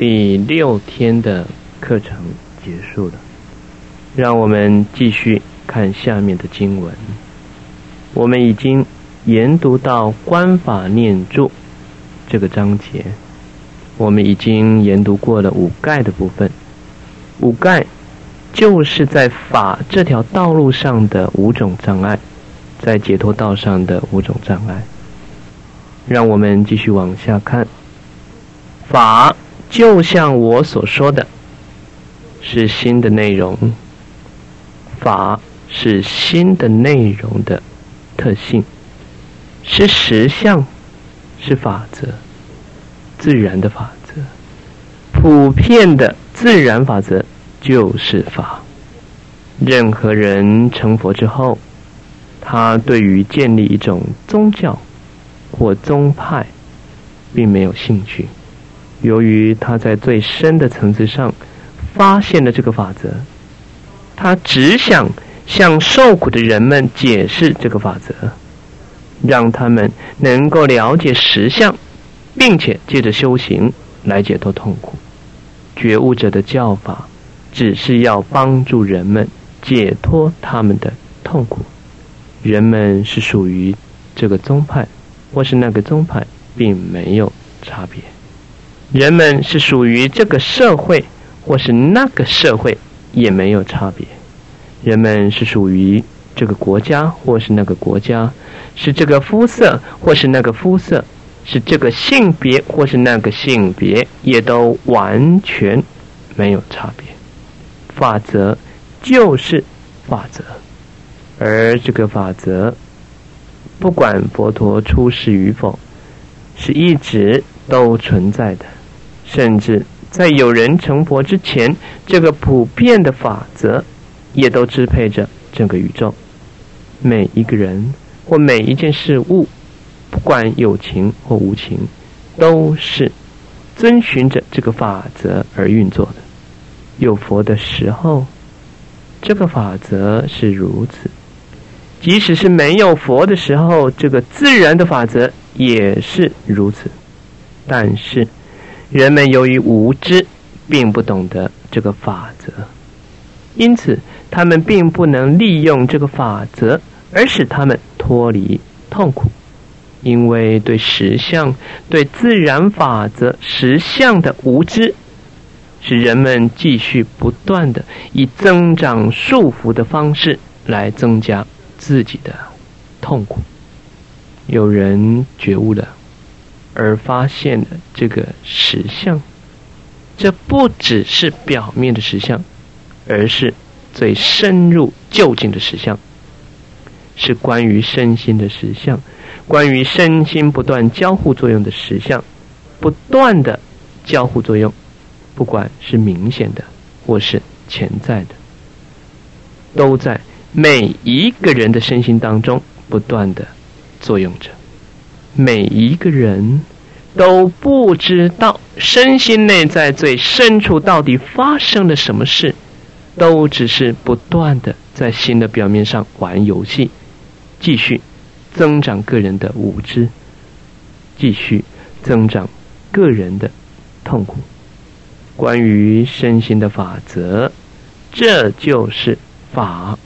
第六天的课程结束了，让我们继续看下面的经文。我们已经研读到观法念住这个章节，我们已经研读过了五盖的部分。五盖就是在法这条道路上的五种障碍，在解脱道上的五种障碍。让我们继续往下看，法就像我所说的，是新的内容。法是新的内容的特性，是实相，是法则，自然的法则，普遍的自然法则就是法。任何人成佛之后，他对于建立一种宗教。或宗派，并没有兴趣。由于他在最深的层次上发现了这个法则，他只想向受苦的人们解释这个法则，让他们能够了解实相，并且借着修行来解脱痛苦。觉悟者的教法，只是要帮助人们解脱他们的痛苦。人们是属于这个宗派。或是那个宗派，并没有差别。人们是属于这个社会，或是那个社会，也没有差别。人们是属于这个国家，或是那个国家，是这个肤色，或是那个肤色，是这个性别，或是那个性别，也都完全没有差别。法则就是法则，而这个法则。不管佛陀出世与否，是一直都存在的。甚至在有人成佛之前，这个普遍的法则也都支配着整个宇宙。每一个人或每一件事物，不管有情或无情，都是遵循着这个法则而运作的。有佛的时候，这个法则是如此。即使是没有佛的时候，这个自然的法则也是如此。但是，人们由于无知，并不懂得这个法则，因此他们并不能利用这个法则而使他们脱离痛苦。因为对实相、对自然法则实相的无知，使人们继续不断的以增长束缚的方式来增加。自己的痛苦，有人觉悟了，而发现的这个实相。这不只是表面的实相，而是最深入究竟的实相，是关于身心的实相，关于身心不断交互作用的实相，不断的交互作用，不管是明显的或是潜在的，都在。每一个人的身心当中，不断的作用着。每一个人都不知道身心内在最深处到底发生了什么事，都只是不断的在新的表面上玩游戏，继续增长个人的无知，继续增长个人的痛苦。关于身心的法则，这就是法。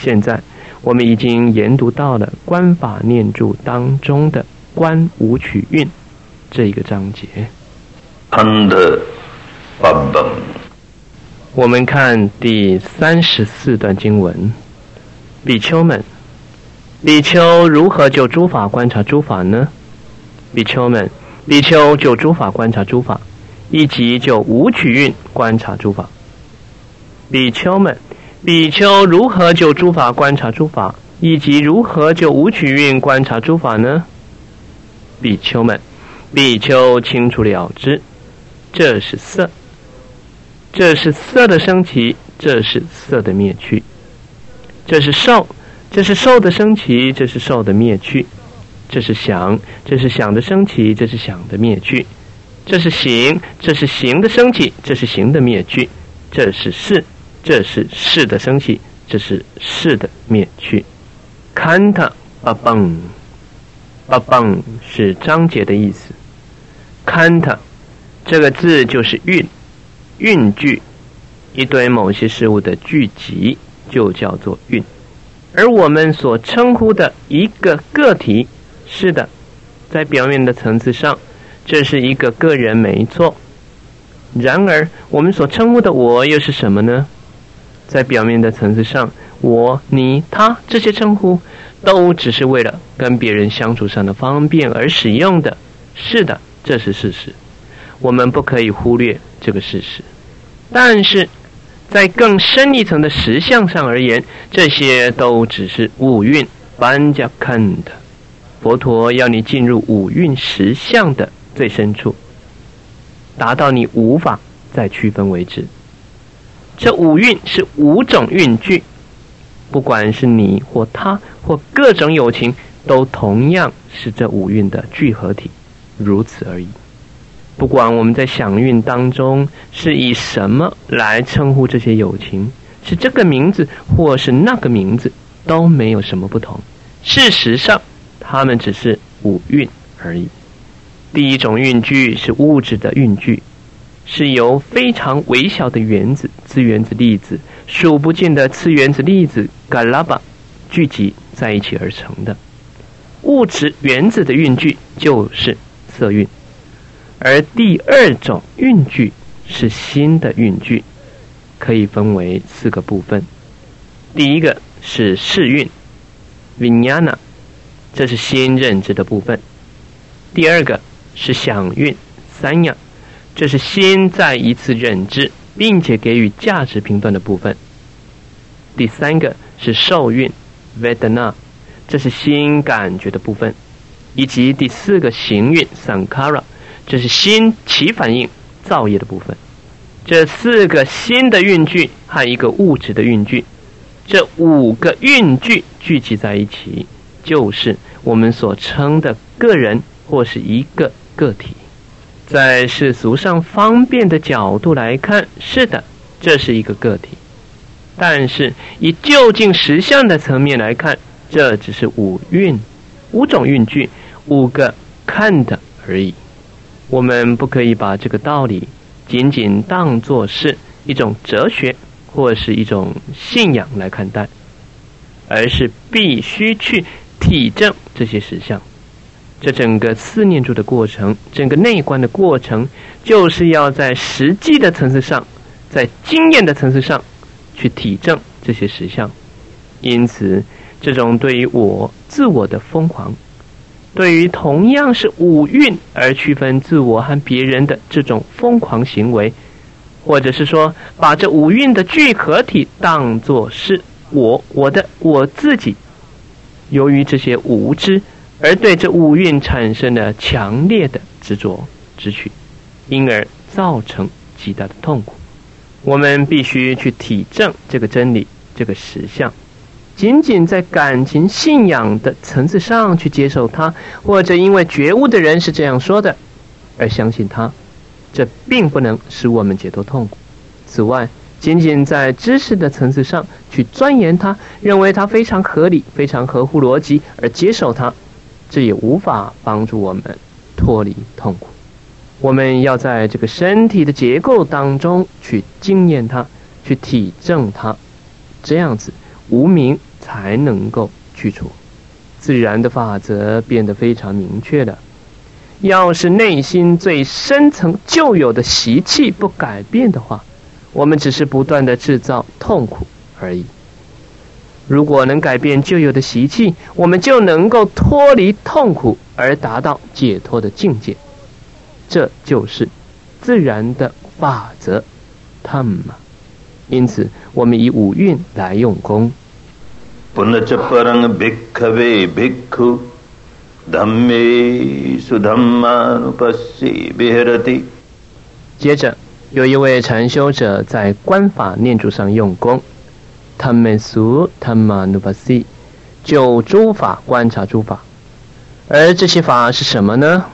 现在我们已经研读到了《观法念住》当中的“观五取运”这一个章节。我们看第三十四段经文：比丘们，比丘如何就诸法观察诸法呢？比丘们，比丘就诸法观察诸法，以及就五取运观察诸法。比丘们。比丘如何就诸法观察诸法，以及如何就无取运观察诸法呢？比丘们，比丘清楚了知，这是色，这是色的升起，这是色的灭去；这是受，这是受的升起，这是受的灭去；这是想，这是想的升起，这是想的灭去；这是行，这是行的升起，这是行的灭去；这是事。这是是的升起，这是是的灭去。看他巴邦，巴邦是章节的意思。看他这个字就是运，运聚，一堆某些事物的聚集就叫做运。而我们所称呼的一个个体，是的，在表面的层次上，这是一个个人，没错。然而，我们所称呼的我又是什么呢？在表面的层次上，我、你、他这些称呼，都只是为了跟别人相处上的方便而使用的。是的，这是事实，我们不可以忽略这个事实。但是在更深一层的实相上而言，这些都只是五蕴班加看的。佛陀要你进入五蕴实相的最深处。达到你无法再区分为止。这五蕴是五种蕴具，不管是你或他或各种友情，都同样是这五蕴的聚合体，如此而已。不管我们在响蕴当中是以什么来称呼这些友情，是这个名字或是那个名字，都没有什么不同。事实上，它们只是五蕴而已。第一种运具是物质的运具，是由非常微小的原子、次原子粒子、数不尽的次原子粒子 （galaba） 聚集在一起而成的。物质原子的运距就是色运，而第二种运距是心的运距，可以分为四个部分。第一个是视运 （vijnana），这是心认知的部分。第二个。是想运三样，这是心再一次认知，并且给予价值评断的部分。第三个是受运 vedana，这是心感觉的部分，以及第四个行运 sankara，这是心起反应造业的部分。这四个心的运具和一个物质的运具，这五个运具聚集在一起，就是我们所称的个人或是一个。个体，在世俗上方便的角度来看，是的，这是一个个体；但是以就近实相的层面来看，这只是五蕴、五种运具、五个看的而已。我们不可以把这个道理仅仅当作是一种哲学或是一种信仰来看待，而是必须去体证这些实相。这整个思念住的过程，整个内观的过程，就是要在实际的层次上，在经验的层次上，去体证这些实相。因此，这种对于我自我的疯狂，对于同样是五蕴而区分自我和别人的这种疯狂行为，或者是说，把这五蕴的聚合体当作是我、我的、我自己，由于这些无知。而对这五蕴产生了强烈的执着执取，因而造成极大的痛苦。我们必须去体证这个真理，这个实相。仅仅在感情信仰的层次上去接受它，或者因为觉悟的人是这样说的而相信它，这并不能使我们解脱痛苦。此外，仅仅在知识的层次上去钻研它，认为它非常合理、非常合乎逻辑而接受它。这也无法帮助我们脱离痛苦。我们要在这个身体的结构当中去经验它，去体证它，这样子无名才能够去除。自然的法则变得非常明确了。要是内心最深层就有的习气不改变的话，我们只是不断的制造痛苦而已。如果能改变旧有的习气，我们就能够脱离痛苦而达到解脱的境界。这就是自然的法则，他们嘛。因此，我们以五蕴来用功。接着，有一位禅修者在观法念珠上用功。他们俗他们努巴西，就诸法观察诸法，而这些法是什么呢？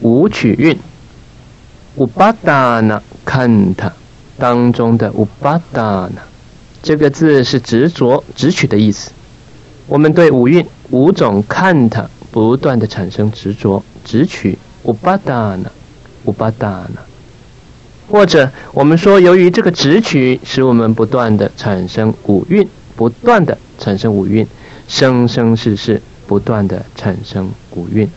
五取运，乌巴达那看他当中的五巴达那，这个字是执着、执取的意思。我们对五蕴五种看它不不断的产生执着、执取。乌巴达那？乌巴达呢？或者我们说，由于这个执取，使我们不断的产生五蕴，不断的产生五蕴，生生世世不断的产生五蕴。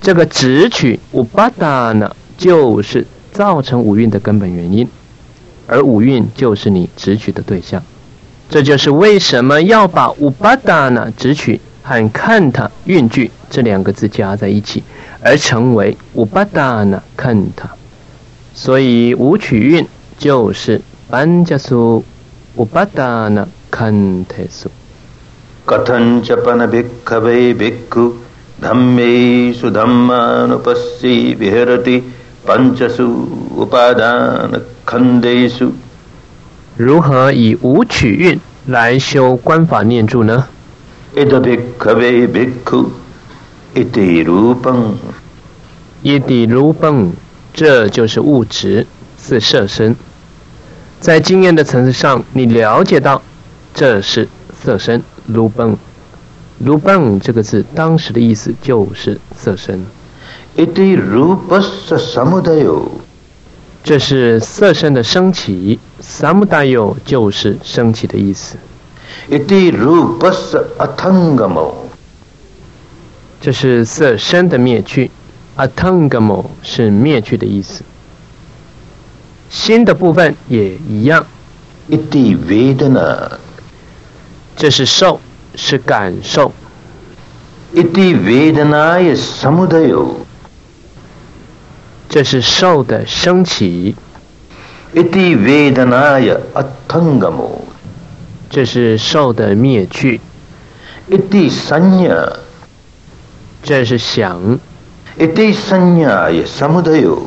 这个执取五八达呢，就是造成五蕴的根本原因，而五蕴就是你执取的对象。这就是为什么要把五八达呢执取和看它蕴句这两个字加在一起，而成为五八达呢看它。所以五取韵就是班加苏乌巴达那堪特苏。कथं च पनभिक्खवे भिक्खु धम्मेषु धम्मानुपस्सी विहरति पञ्चसु उपादानखण्डेषु 如何以五取韵来修观法念住呢？इद भिक्खवे भिक्खु इति रूपम् इति रूपम् 这就是物质，是色身。在经验的层次上，你了解到这是色身。卢本，卢本这个字当时的意思就是色身。这是色身的升起，samudayo 就是升起的意思。这是色身的灭去。Atangamo 是灭去的意思，心的部分也一样。Iti vedana，这是受，是感受。Iti vedana is samudayo，这是受的升起。Iti vedana atangamo，这是受的灭去。Iti sanya，这是想。一滴生呀也什么都有，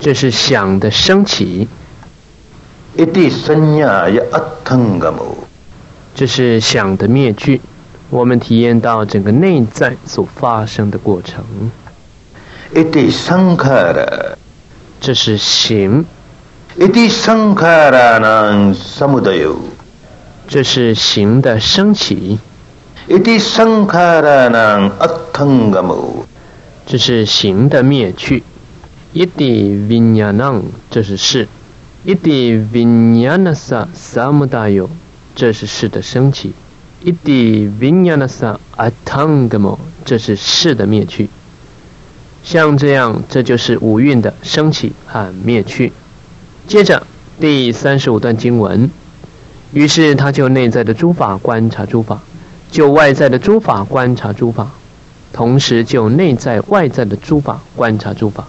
这是想的升起；一滴生呀也阿腾个么，这是想的灭去。我们体验到整个内在所发生的过程。一滴生克的，这是行；一滴生克的能，什么都有，这是行的升起；一滴生克的能，阿腾个么。这是行的灭去，iti vinyanang，这是事；iti vinyanasa samudayo，这是事的升起；iti vinyanasa atangamo，这是事的灭去。像这样，这就是五蕴的升起和灭去。接着第三十五段经文，于是他就内在的诸法观察诸法，就外在的诸法观察诸法。同时，就内在外在的诸法观察诸法，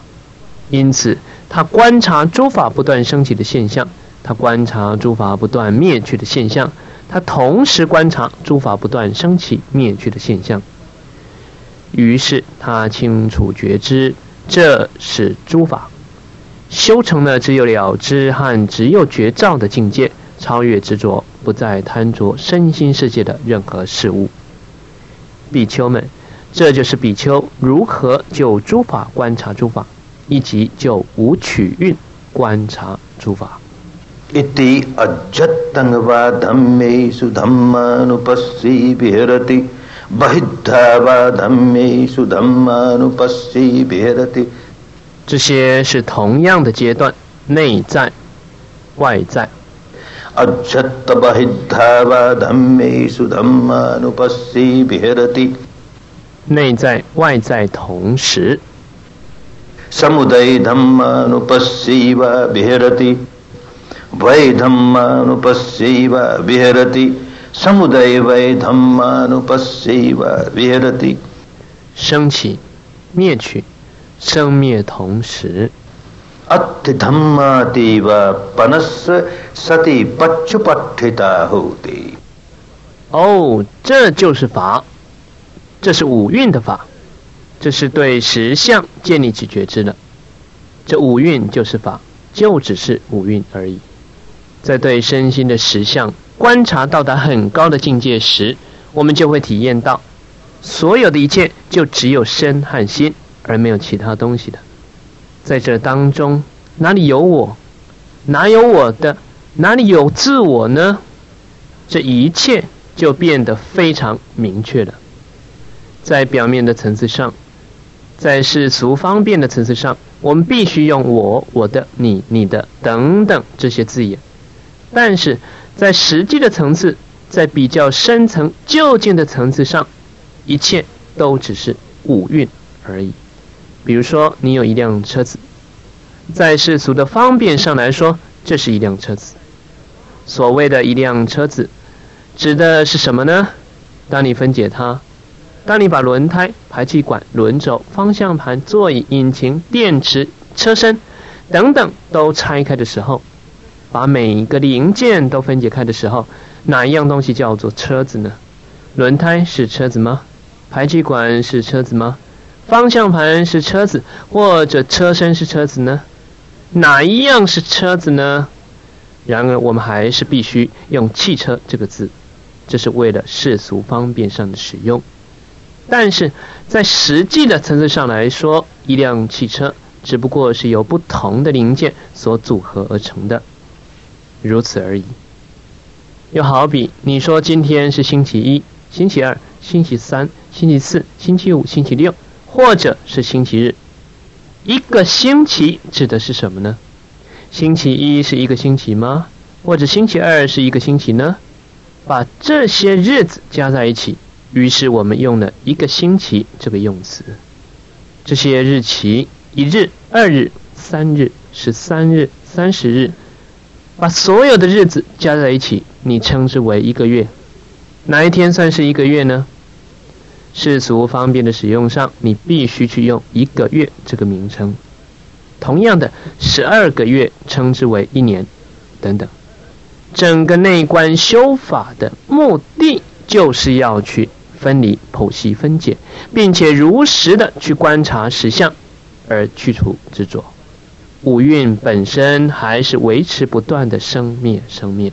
因此他观察诸法不断升起的现象，他观察诸法不断灭去的现象，他同时观察诸法不断升起灭去的现象。于是他清楚觉知，这是诸法修成了只有了知和只有觉照的境界，超越执着，不再贪着身心世界的任何事物。比丘们。这就是比丘如何就诸法观察诸法，以及就无取蕴观察诸法。iti ajatangva dhammesu dhammanupassi bihirati bahidhava dhammesu dhammanupassi bihirati。这些是同样的阶段，内在、外在。ajata bahidhava dhammesu dhammanupassi bihirati。内在外在同时。升起灭去生灭同时哦这就是法这是五蕴的法，这是对实相建立起觉知的。这五蕴就是法，就只是五蕴而已。在对身心的实相观察到达很高的境界时，我们就会体验到，所有的一切就只有身和心，而没有其他东西的。在这当中，哪里有我？哪有我的？哪里有自我呢？这一切就变得非常明确了。在表面的层次上，在世俗方便的层次上，我们必须用我、我的、你、你的等等这些字眼。但是在实际的层次，在比较深层、究竟的层次上，一切都只是五蕴而已。比如说，你有一辆车子，在世俗的方便上来说，这是一辆车子。所谓的一辆车子，指的是什么呢？当你分解它，当你把轮胎、排气管、轮轴、方向盘、座椅、引擎、电池、车身等等都拆开的时候，把每一个零件都分解开的时候，哪一样东西叫做车子呢？轮胎是车子吗？排气管是车子吗？方向盘是车子，或者车身是车子呢？哪一样是车子呢？然而，我们还是必须用“汽车”这个字，这是为了世俗方便上的使用。但是在实际的层次上来说，一辆汽车只不过是由不同的零件所组合而成的，如此而已。又好比你说今天是星期一、星期二、星期三、星期四、星期五、星期六，或者是星期日，一个星期指的是什么呢？星期一是一个星期吗？或者星期二是一个星期呢？把这些日子加在一起，于是我们用了一个星期这个用词。这些日期，一日、二日、三日、十三日、三十日，把所有的日子加在一起，你称之为一个月。哪一天算是一个月呢？世俗方便的使用上，你必须去用一个月这个名称。同样的，十二个月称之为一年，等等。整个内观修法的目的，就是要去分离、剖析、分解，并且如实的去观察实相，而去除执着。五蕴本身还是维持不断的生灭、生灭，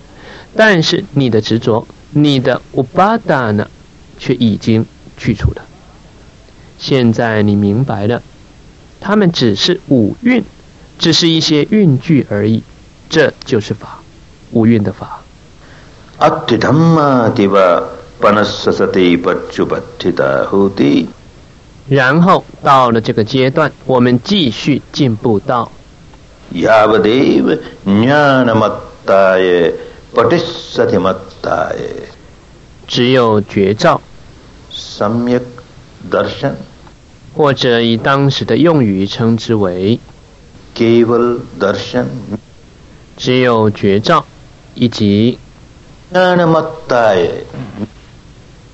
但是你的执着、你的乌巴达呢，却已经去除了。现在你明白了。他们只是五蕴，只是一些运具而已，这就是法，五蕴的法。然后到了这个阶段，我们继续进步到。只有觉照。或者以当时的用语称之为 “keval darshan”，只有绝照，以及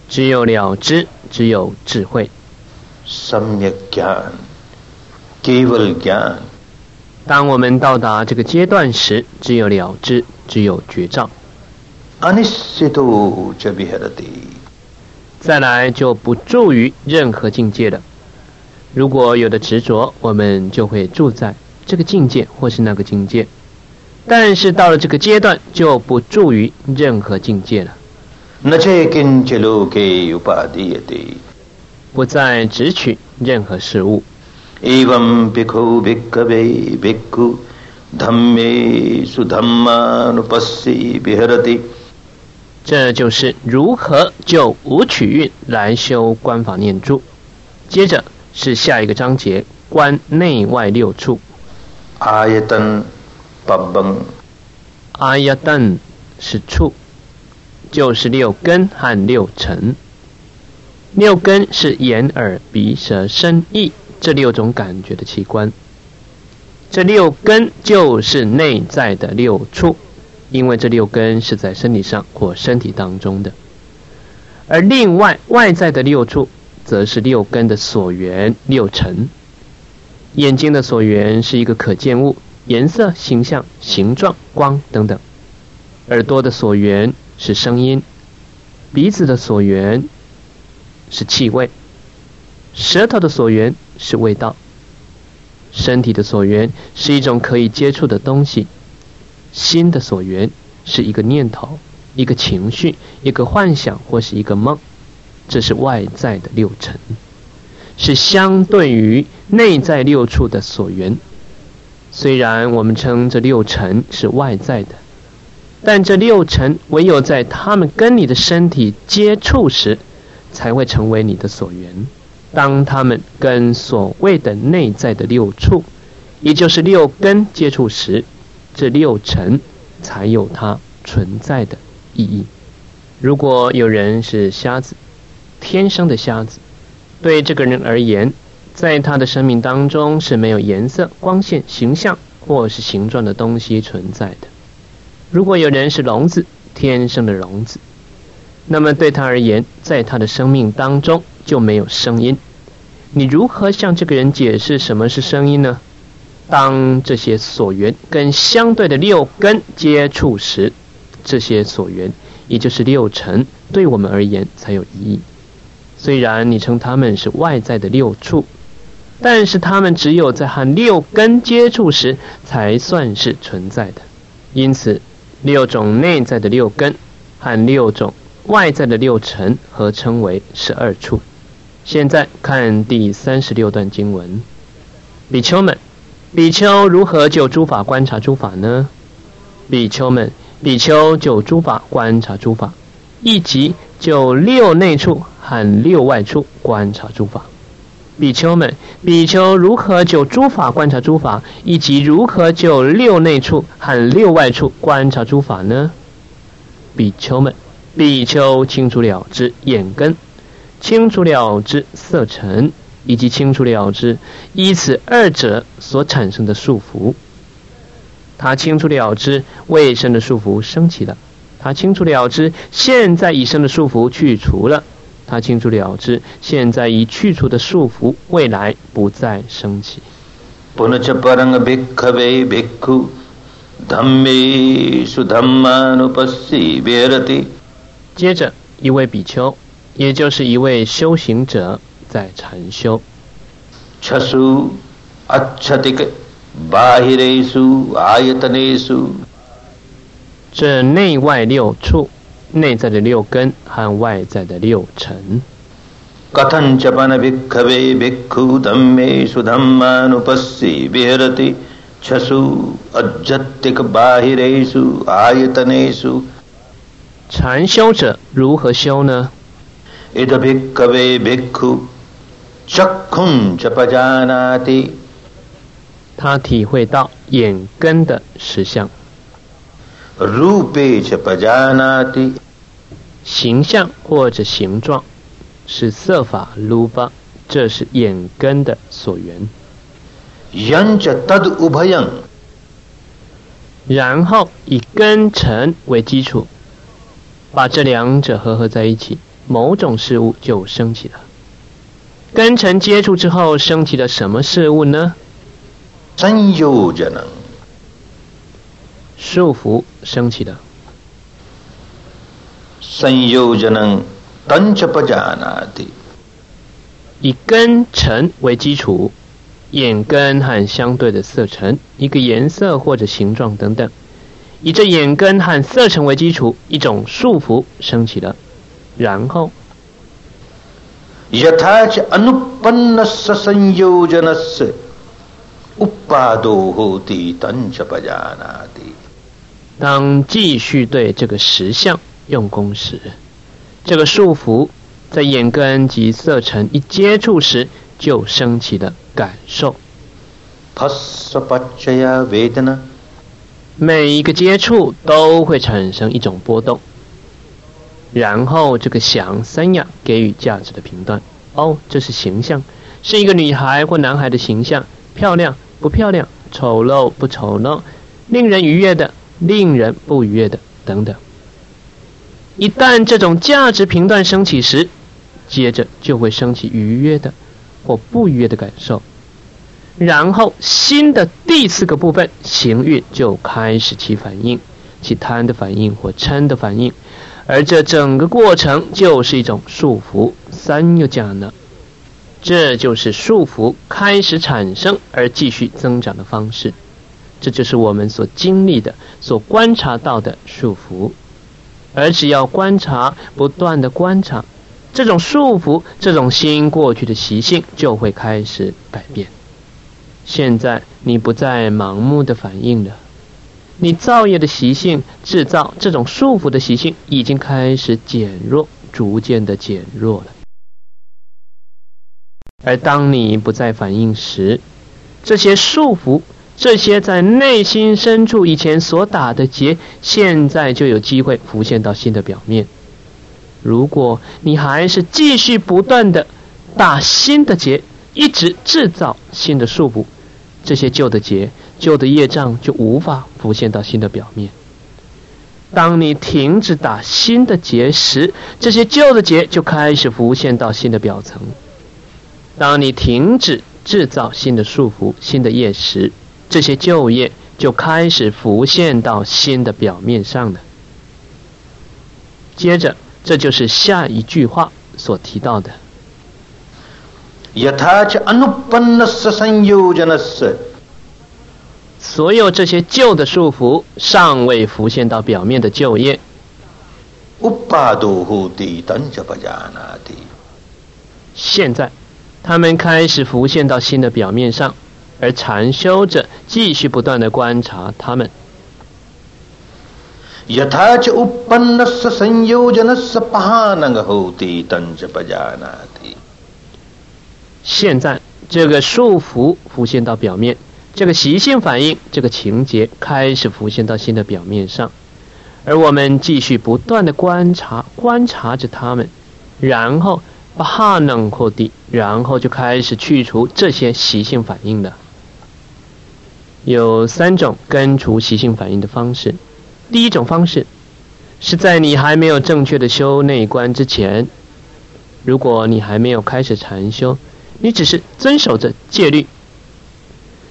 只有了知，只有智慧。当我们到达这个阶段时，只有了知，只有觉照。再来就不住于任何境界了。如果有的执着，我们就会住在这个境界或是那个境界；但是到了这个阶段，就不住于任何境界了。不再执取任何事物。这就是如何就无取运来修观法念住。接着。是下一个章节，观内外六处。阿耶登巴崩，阿耶登是处，就是六根和六尘。六根是眼、耳、鼻、舌、身、意这六种感觉的器官。这六根就是内在的六处，因为这六根是在身体上或身体当中的。而另外外在的六处。则是六根的所缘六尘。眼睛的所缘是一个可见物，颜色、形象、形状、光等等；耳朵的所缘是声音；鼻子的所缘是气味；舌头的所缘是味道；身体的所缘是一种可以接触的东西；心的所缘是一个念头、一个情绪、一个幻想或是一个梦。这是外在的六尘，是相对于内在六处的所缘。虽然我们称这六尘是外在的，但这六尘唯有在他们跟你的身体接触时，才会成为你的所缘。当他们跟所谓的内在的六处，也就是六根接触时，这六尘才有它存在的意义。如果有人是瞎子，天生的瞎子，对这个人而言，在他的生命当中是没有颜色、光线、形象或是形状的东西存在的。如果有人是聋子，天生的聋子。那么对他而言，在他的生命当中就没有声音。你如何向这个人解释什么是声音呢？当这些所缘跟相对的六根接触时，这些所缘，也就是六尘，对我们而言才有意义。虽然你称他们是外在的六处，但是他们只有在和六根接触时才算是存在的。因此，六种内在的六根和六种。外在的六尘合称为十二处。现在看第三十六段经文：比丘们，比丘如何就诸法观察诸法呢？比丘们，比丘就诸法观察诸法，以及就六内处和六外处观察诸法。比丘们，比丘如何就诸法观察诸法，以及如何就六内处和六外处观察诸法呢？比丘们。比丘清楚了之眼根，清楚了之色尘，以及清楚了之依此二者所产生的束缚。他清楚了之未生的束缚升起了，他清楚了之现在已生的束缚去除了，他清楚了知现在已去除的束缚未来不再升起。接着，一位比丘，也就是一位修行者，在禅修。这内外六处，内在的六根和外在的六尘。禅修者如何修呢？他体会到眼根的实相，形象或者形状是色法卢巴，这是眼根的所缘。然后以根尘为基础。把这两者合合在一起，某种事物就升起了。根尘接触之后，升起了什么事物呢？真有着能束缚升起的。身有着能等着不加那的。以根尘为基础，眼根和相对的色尘，一个颜色或者形状等等。以这眼根和色尘为基础，一种束缚升起了，然后，当继续对这个实相用功时，这个束缚在眼根及色尘一接触时就升起的感受。每一个接触都会产生一种波动，然后这个想三亚给予价值的评断。哦，这是形象，是一个女孩或男孩的形象，漂亮不漂亮，丑陋不丑陋，令人愉悦的，令人不愉悦的，等等。一旦这种价值评断升起时，接着就会升起愉悦的或不愉悦的感受。然后，新的第四个部分行运就开始起反应，起贪的反应或嗔的反应，而这整个过程就是一种束缚。三又讲了，这就是束缚开始产生而继续增长的方式。这就是我们所经历的、所观察到的束缚。而只要观察，不断的观察，这种束缚、这种心过去的习性就会开始改变。现在你不再盲目的反应了，你造业的习性、制造这种束缚的习性已经开始减弱，逐渐的减弱了。而当你不再反应时，这些束缚，这些在内心深处以前所打的结，现在就有机会浮现到新的表面。如果你还是继续不断的打新的结，一直制造新的束缚，这些旧的结、旧的业障就无法浮现到新的表面。当你停止打新的结时，这些旧的结就开始浮现到新的表层。当你停止制造新的束缚、新的业时，这些旧业就开始浮现到新的表面上了。接着，这就是下一句话所提到的。所有这些旧的束缚，尚未浮现到表面的旧业。现在。他们开始浮现到新的表面上，而禅修者继续不断的观察他们。现在这个束缚浮现到表面，这个习性反应，这个情节开始浮现到新的表面上，而我们继续不断的观察，观察着他们，然后。把哈能扩地，然后就开始去除这些习性反应的。有三种根除习性反应的方式。第一种方式是在你还没有正确的修内观之前，如果你还没有开始禅修，你只是遵守着戒律，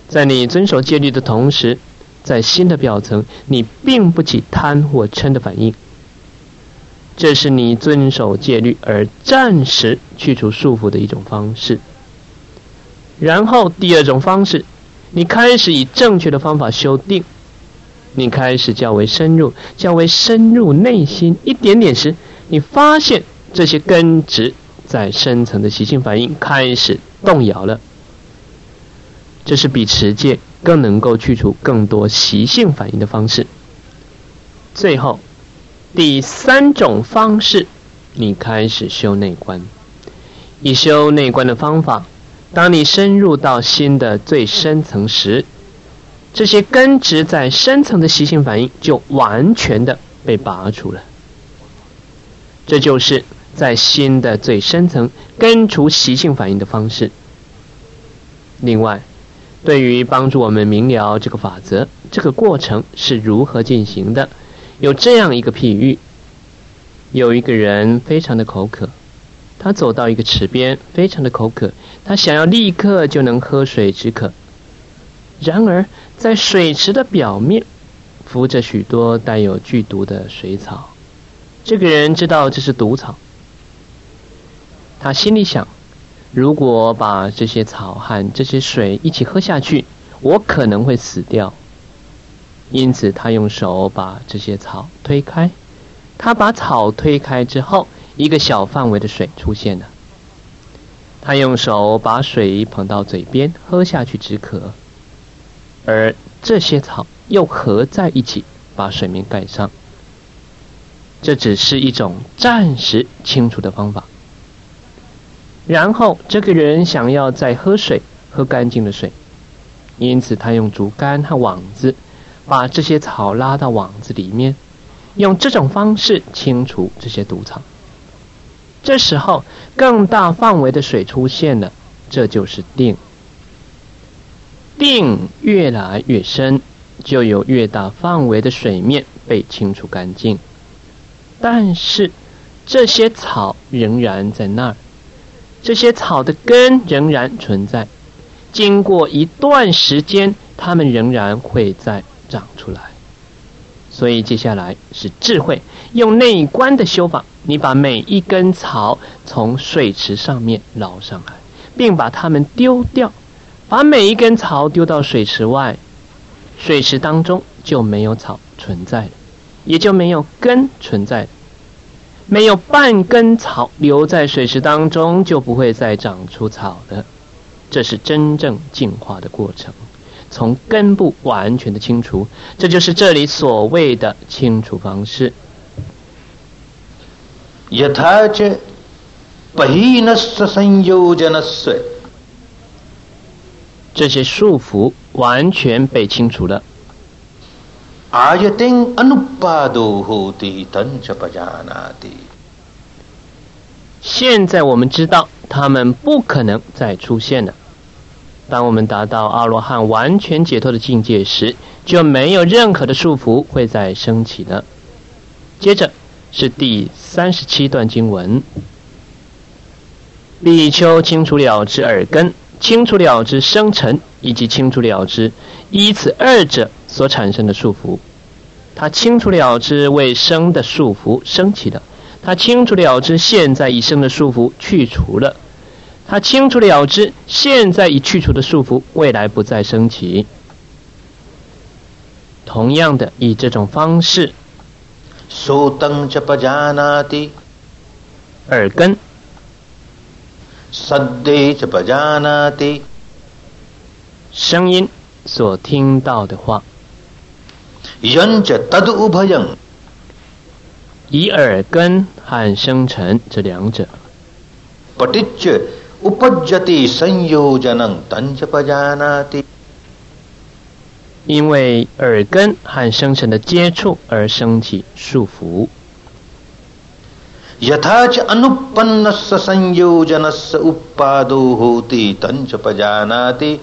在你遵守戒律的同时，在心的表层，你并不起贪或嗔的反应。这是你遵守戒律而暂时去除束缚的一种方式。然后第二种方式，你开始以正确的方法修定，你开始较为深入、较为深入内心一点点时，你发现这些根植在深层的习性反应开始动摇了。这是比持戒更能够去除更多习性反应的方式。最后。第三种方式，你开始修内观。以修内观的方法，当你深入到心的最深层时，这些根植在深层的习性反应就完全的被拔除了。这就是在心的最深层根除习性反应的方式。另外，对于帮助我们明了这个法则，这个过程是如何进行的。有这样一个譬喻：有一个人非常的口渴，他走到一个池边，非常的口渴，他想要立刻就能喝水止渴。然而，在水池的表面浮着许多带有剧毒的水草。这个人知道这是毒草，他心里想：如果把这些草和这些水一起喝下去，我可能会死掉。因此，他用手把这些草推开。他把草推开之后，一个小范围的水出现了。他用手把水捧到嘴边喝下去止渴，而这些草又合在一起把水面盖上。这只是一种暂时清除的方法。然后，这个人想要再喝水，喝干净的水，因此他用竹竿和网子。把这些草拉到网子里面，用这种方式清除这些毒草。这时候，更大范围的水出现了，这就是定。定越来越深，就有越大范围的水面被清除干净。但是，这些草仍然在那儿，这些草的根仍然存在。经过一段时间，它们仍然会再。长出来，所以接下来是智慧，用内观的修法，你把每一根草从水池上面捞上来，并把它们丢掉，把每一根草丢到水池外，水池当中就没有草存在了，也就没有根存在了，没有半根草留在水池当中，就不会再长出草的，这是真正进化的过程。从根部完全的清除，这就是这里所谓的清除方式。这些束缚完全被清除了。 आयतिं अनुपादो होति तंच पजानाति 现在我们知道，他们不可能再出现了。当我们达到阿罗汉完全解脱的境界时，就没有任何的束缚会再升起了。接着 是第三十七段经文：立秋清除了之耳根，清除了之生尘，以及清除了之依此二者所产生的束缚。他清除了之未生的束缚升起的。他清楚了知现在已生的束缚去除了，他清楚了知现在已去除的束缚未来不再升起。同样的，以这种方式，सोतं च पजानाति 耳根、 सद्दे च पजानाति 声音所听到的话， यं च तद् उभयं 以耳根和生成这两者， पटिच्य उपज्यति संयोजनं तं च पजानाति 因为耳根和生成的接触而升起束缚。 यथा च अनुपन्नस्य संयोजनस्य उपादो होति तं च पजानाति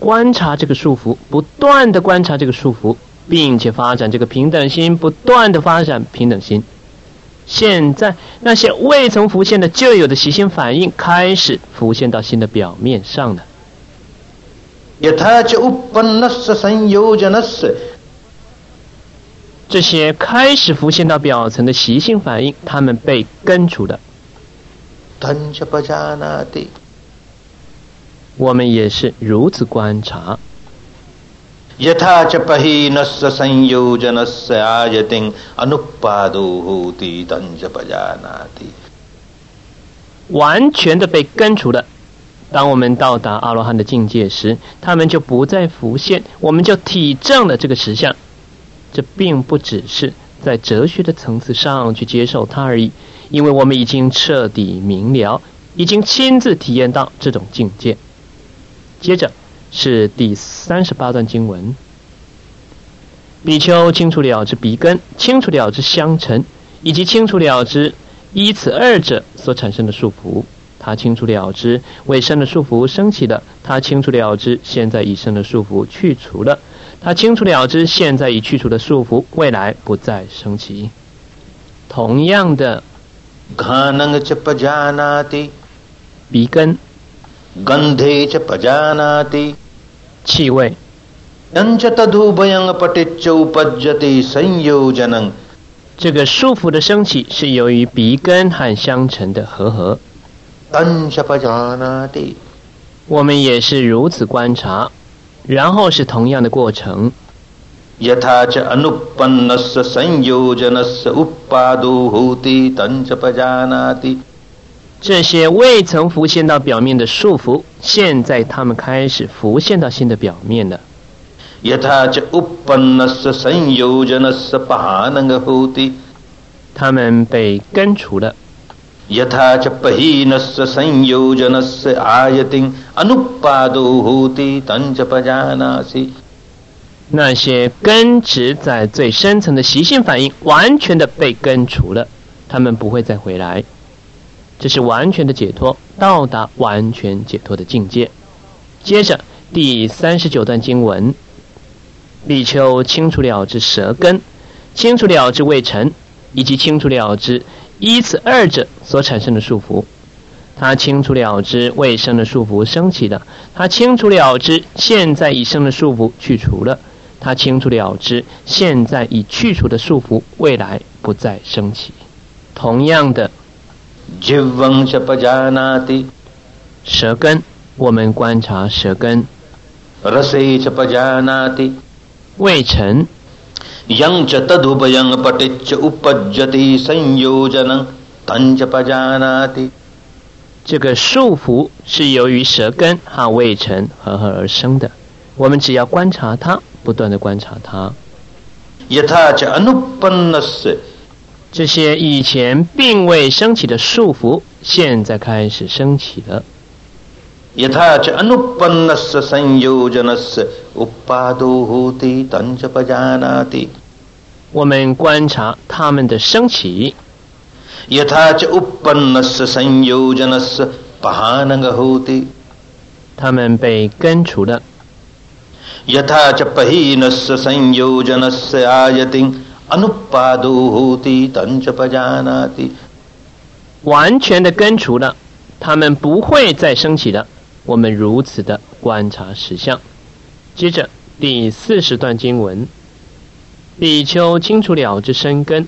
观察这个束缚，不断的观察这个束缚，并且发展这个平等心，不断的发展平等心。现在那些未曾浮现的旧有的习性反应开始浮现到新的表面上了。 यथा च उपन्नस्य संयोजनस्य 这些开始浮现到表层的习性反应，它们被根除了。 तं च पजानाति 我们也是如此观察。 यथा च पहीनस्य संयोजनस्य आयतिं अनुपादो होति तं च पजानाति 完全的被根除了。 当我们到达阿罗汉的境界时，他们就不再浮现，我们就体证了这个实相。这并不只是在哲学的层次上去接受它而已，因为我们已经彻底明了，已经亲自体验到这种境界。接着是第三十八段经文：比丘清楚了之鼻根，清楚了之相尘，以及清楚了之依此二者所产生的束缚。他清楚了知，为生的束缚升起的；他清楚了知，现在已生的束缚去除了；他清楚了知，现在已去除的束缚，未来不再升起。同样的，鼻根、气味，这个束缚的升起是由于鼻根和香尘的合合。我们也是如此观察，然后是同样的过程。这些未曾浮现到表面的束缚，现在他们开始浮现到新的表面了。他们被根除了。यथा च पहीनस्य संयोजनस्य आयतिं अनुपादो होति तं च पजानासि 那些根植在最深层的习性反应，完全的被根除了，它们不会再回来。这是完全的解脱，到达完全解脱的境界。接着第三十九段经文：比丘清除了之舌根，清除了之未尘，以及清除了之 依此二者所产生的束缚。他清楚了知未生的束缚升起的，他清楚了知现在已生的束缚去除了，他清楚了知现在已去除的束缚未来不再升起。同样的，舌根，我们观察舌根，味尘，यं च तदुभयं पटिच्च उपज्यते संयोजनं तं च पजानाति 这个束缚是由于舌根和未尘合合而生的。我们只要观察它，不断的观察它。 यथा च अनुपन्नस्य 这些以前并未升起的束缚，现在开始升起了。 यथा च अनुपन्नस्य संयोजनस्य उपादो होति तञ्च पजानाति 我们观察它们的升起， यथा च उपन्नस्य संयोजनस्य पहानङ् होति 它们被根除了。 यथा च पहीनस्य संयोजनस्य आयतिम् अनुपादो होति तञ्च पजानाति 完全的根除了，它们不会再升起的。 我们如此的观察实相。接着第四十段经文：比丘清除了之生根，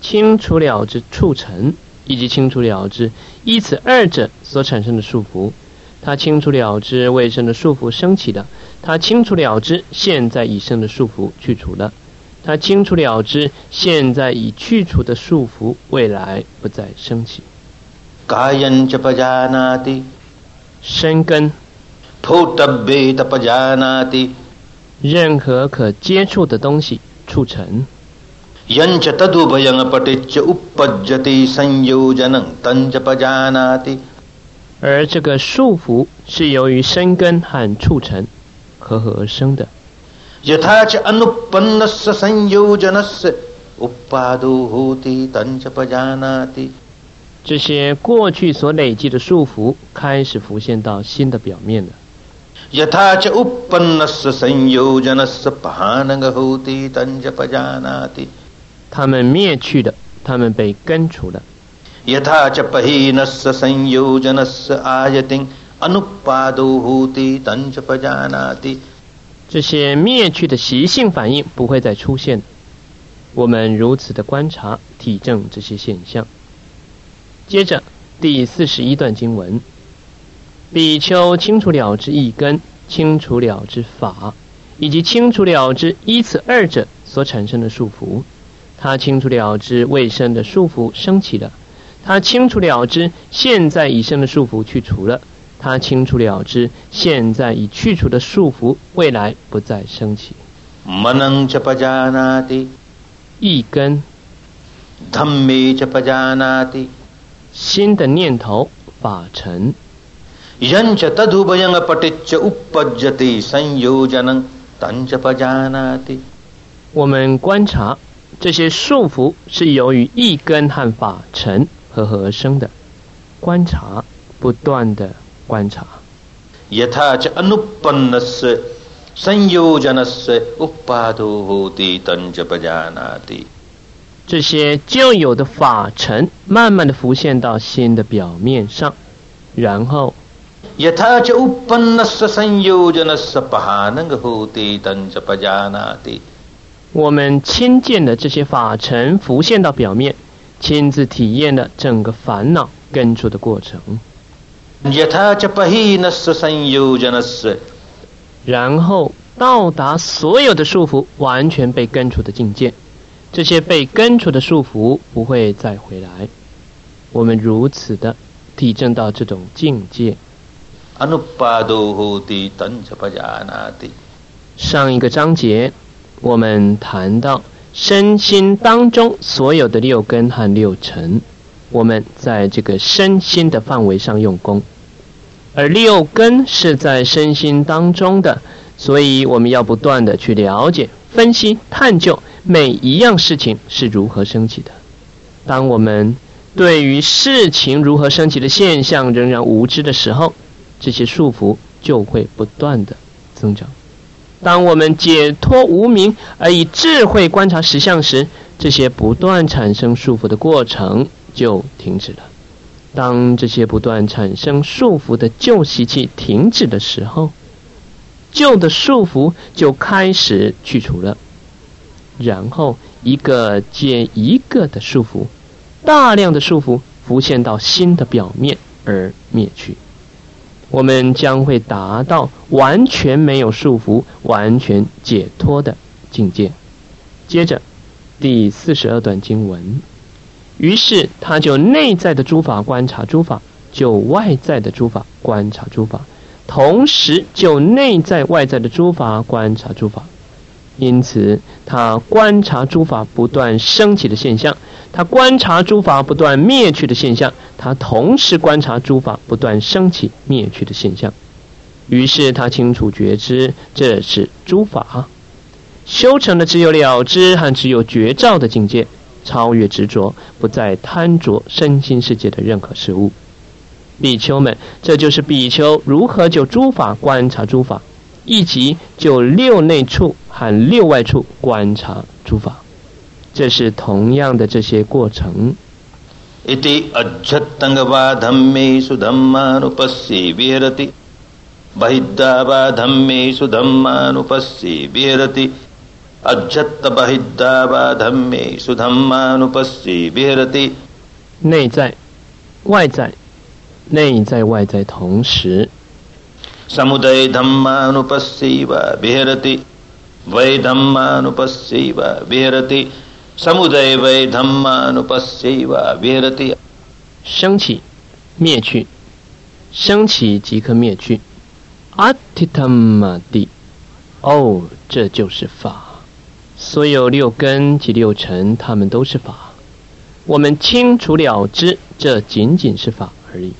清除了之促成，以及清除了之依此二者所产生的束缚。他清除了之未生的束缚升起的，他清除了之现在已生的束缚去除了，他清除了之现在已去除的束缚未来不再升起。生根任何可接触的东西促成。而这个束缚是由于生根和促成合合而生的。这些过去所累积的束缚开始浮现到新的表面了。 यथा च उपन्नस्य संयोजनस्य पहानङ् होति तञ्च पजानाति 它们灭去了，它们被根除了。 यथा च पहीनस्य संयोजनस्य आयतिम् अनुपादो होति तञ्च पजानाति 这些灭去的习性反应不会再出现。我们如此的观察、体证这些现象。 接着第四十一段经文：比丘清除了之一根，清除了之法，以及清除了之依此二者所产生的束缚。他清除了之未生的束缚升起了，他清除了之现在已生的束缚去除了。他清除了之，现在已去除的束缚，未来不再升起。 मनं च पजानाति 一根 धम्मे च पजानाति 新的念头法尘， यञ्च तदुभयं पटिच्च उपपद्यते संयोजनं तञ्च पजानाति 我们观察这些束缚是由于一根和法尘合合而生的。观察，不断的观察。 यथा च अनुपन्नस्य संयोजनस्य उपादो होति तञ्च पजानाति 这些旧有的法尘慢慢的浮现到新的表面上，然后 यथा च उपन्नस्य संयोजनस्य पहानङ् होति तञ्च पजानाति 我们亲见的这些法尘浮现到表面，亲自体验了整个烦恼根除的过程。 यथा च पहीनस्य संयोजनस्य 然后到达所有的束缚完全被根除的境界。 这些被根除的束缚不会再回来，我们如此的提升到这种境界。上一个章节我们谈到身心当中所有的六根和六尘，我们在这个身心的范围上用功，而六根是在身心当中的，所以我们要不断的去了解、分析、探究。每一样事情是如何升起的。当我们对于事情如何升起的现象仍然无知的时候，这些束缚就会不断的增长。当我们解脱无明而以智慧观察实相时，这些不断产生束缚的过程就停止了。当这些不断产生束缚的旧习气停止的时候，旧的束缚就开始去除了，然后一个接一个的束缚，大量的束缚浮现到心的表面而灭去。我们将会达到完全没有束缚、完全解脱的境界。接着，第四十二段经文，于是他就内在的诸法观察诸法，就外在的诸法观察诸法，同时就内在外在的诸法观察诸法。因此，他观察诸法不断升起的现象，他观察诸法不断灭去的现象，他同时观察诸法不断升起灭去的现象。于是他清楚觉知，这是诸法修成的，只有了知和只有觉照的境界，超越执着，不再贪着身心世界的任何事物。比丘们，这就是比丘如何就诸法观察诸法，以及就六内处和六外处观察诸法。这是同样的这些过程。इति अज्जत्तङ्गवा धम्मेषु धम्मानुपस्ये विहरति बहिद्दावा धम्मेषु धम्मानुपस्ये विहरति अज्जत्तबहिद्दावा धम्मेषु धम्मानुपस्ये विहरति 内在、外在、内在、外在同时。 समुदय धम्मानुपस्यैव विहरति वै धम्मानुपस्यैव विहरति समुदय वै धम्मानुपस्यैव विहरति 升起，灭去，升起即可灭去。阿提塔玛蒂，哦，这就是法。所有六根及六尘，它们都是法。我们清楚了知，这仅仅是法而已。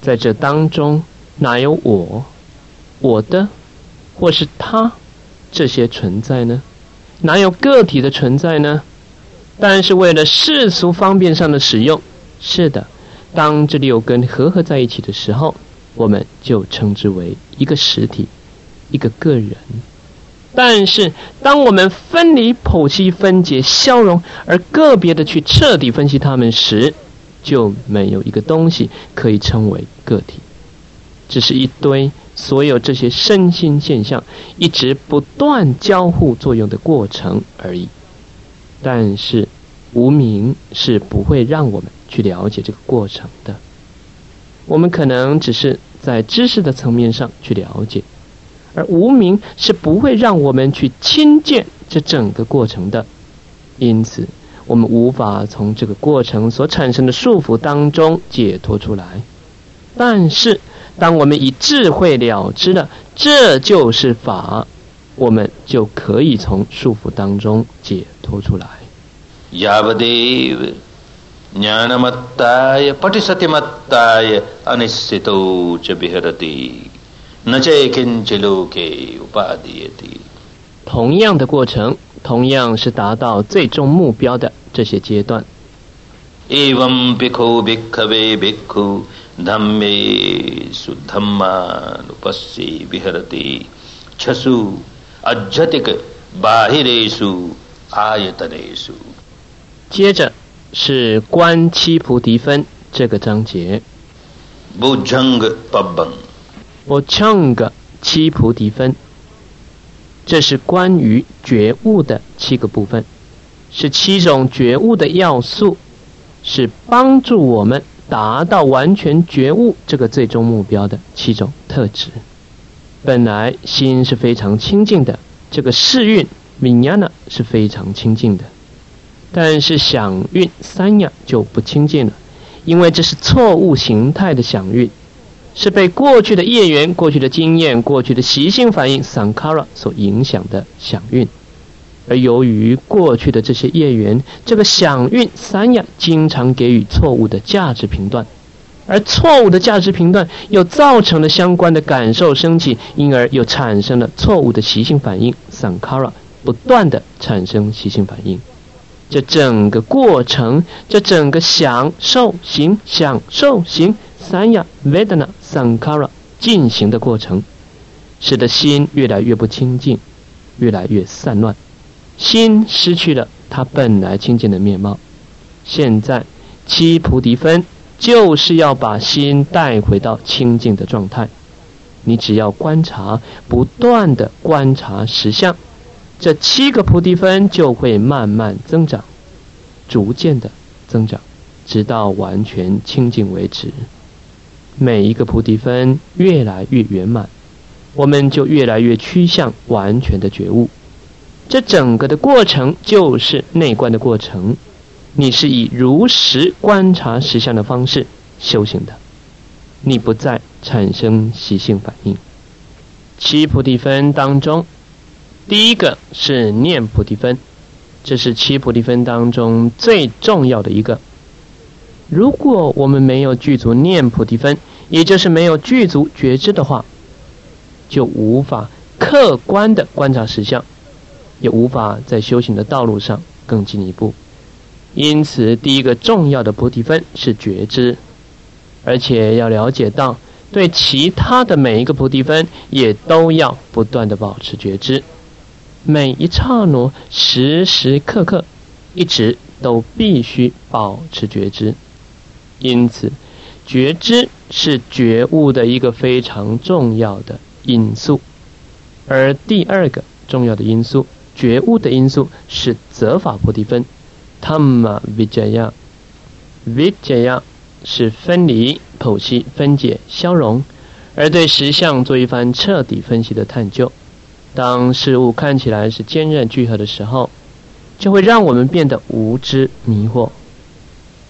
在这当中，哪有我、我的，或是他 这些存在呢？哪有个体的存在呢？但是为了世俗方便上的使用，是的，当这六根合合在一起的时候，我们就称之为一个实体，一个个人。但是，当我们分离、剖析、分解、消融，而个别的去彻底分析它们时，就没有一个东西可以称为个体，只是一堆所有这些身心现象一直不断交互作用的过程而已。但是，无名是不会让我们去了解这个过程的。我们可能只是在知识的层面上去了解，而无名是不会让我们去亲见这整个过程的。因此，我们无法从这个过程所产生的束缚当中解脱出来。但是，当我们以智慧了知了这就是法，我们就可以从束缚当中解脱出来。 यावदेव ज्ञानमत्ताय पटिसतिमत्ताय अनिश्चितो च विहरति न च किञ्च लोके उपादीयते 同样的过程，同样是达到最终目标的这些阶段。 एवं भिखो भिक्खवे भिक्खु धम्मेषु धम्मानुपस्ये विहरति छसु अज्जतिक बाहिरेषु आयतनेषु 接着是观七菩提分这个章节， बुद्धंग पब्बं 我唱个七菩提分，这是关于觉悟的七个部分，是七种觉悟的要素，是帮助我们 达到完全觉悟这个最终目标的七种特质。本来心是非常清净的，这个世运 v i 呢是非常清净的。但是想运三呀就不清净了，因为这是错误形态的想运，是被过去的业缘、过去的经验、过去的习性反应 （sankara） 所影响的想运。而由于过去的这些业缘，这个响运三呀经常给予错误的价值评断，而错误的价值评断又造成了相关的感受升起，因而又产生了错误的习性反应。（sankara），不断的产生习性反应。这整个过程，这整个享受行、享受行三呀 Vedana Sankara 进行的过程，使得心越来越不清净，越来越散乱，心失去了它本来清净的面貌。现在七菩提分就是要把心带回到清净的状态。你只要观察，不断的观察实相。这七个菩提分就会慢慢增长，逐渐的增长，直到完全清净为止。每一个菩提分越来越圆满，我们就越来越趋向完全的觉悟。这整个的过程就是内观的过程，你是以如实观察实相的方式修行的，你不再产生习性反应。七菩提分当中。第一个是念菩提分，这是七菩提分当中最重要的一个。如果我们没有具足念菩提分，也就是没有具足觉知的话，就无法客观的观察实相，也无法在修行的道路上更进一步。因此，第一个重要的菩提分是觉知，而且要了解到，对其他的每一个菩提分，也都要不断的保持觉知。每一刹那、时时刻刻，一直都必须保持觉知。因此，觉知是觉悟的一个非常重要的因素。而第二个重要的因素，觉悟的因素是责法菩提分。他玛 vijaya，vijaya 是分离、剖析、分解、消融，而对实相做一番彻底分析的探究。当事物看起来是坚韧聚合的时候，就会让我们变得无知迷惑。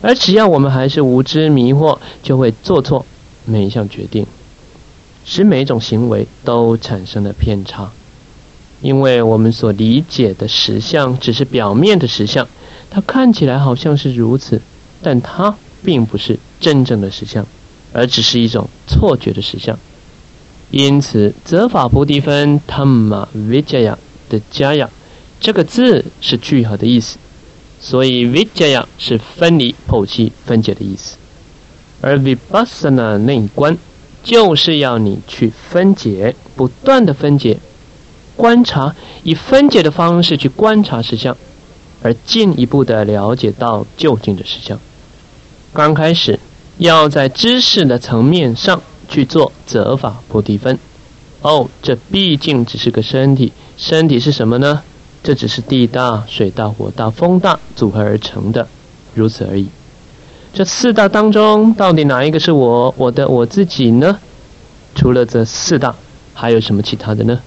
而只要我们还是无知迷惑，就会做错每一项决定，使每一种行为都产生了偏差。因为我们所理解的实相只是表面的实相，它看起来好像是如此，但它并不是真正的实相，而只是一种错觉的实相。因此，则法菩提分 Tama Vijaya 的 Jaya 这个字是聚合的意思，所以 Vijaya 是分离、剖析、分解的意思，而 Vipassana 那一关就是要你去分解，不断的分解，观察，以分解的方式去观察实相，而进一步的了解到究竟的实相。刚开始要在知识的层面上。去做责法菩提分，哦，这毕竟只是个身体，身体是什么呢？这只是地大、水大、火大、风大组合而成的，如此而已。这四大当中，到底哪一个是我、我的、我自己呢？除了这四大，还有什么其他的呢？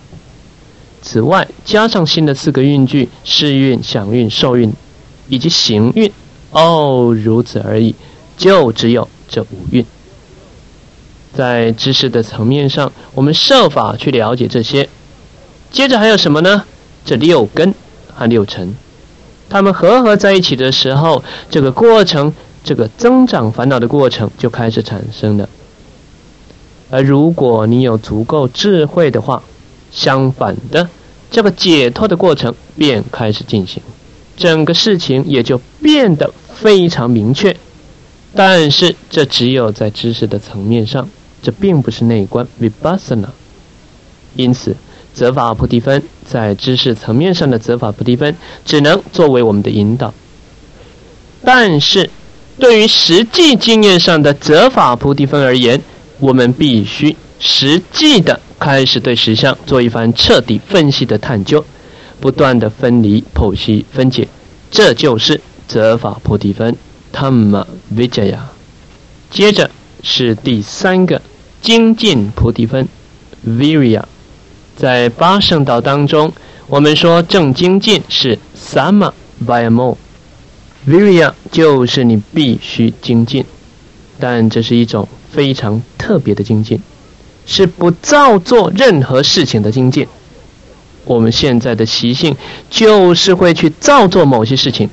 此外，加上新的四个运句：世运、想运、受运以及行运，哦，如此而已，就只有这五运。在知识的层面上，我们设法去了解这些。接着还有什么呢？这六根和六尘，它们合合在一起的时候，这个过程，这个增长烦恼的过程就开始产生了。而如果你有足够智慧的话，相反的，这个解脱的过程便开始进行，整个事情也就变得非常明确。但是这只有在知识的层面上。这并不是内观 vipassana，因此，责法菩提分在知识层面上的责法菩提分只能作为我们的引导。但是，对于实际经验上的责法菩提分而言，我们必须实际的开始对实相做一番彻底分析的探究，不断的分离、剖析、分解，这就是责法菩提分 Tama Vijaya。接着是第三个。精进菩提分，Virya，在八圣道当中，我们说正精进是 Sama Vayamo，Virya 就是你必须精进，但这是一种非常特别的精进，是不造作任何事情的精进。我们现在的习性就是会去造作某些事情，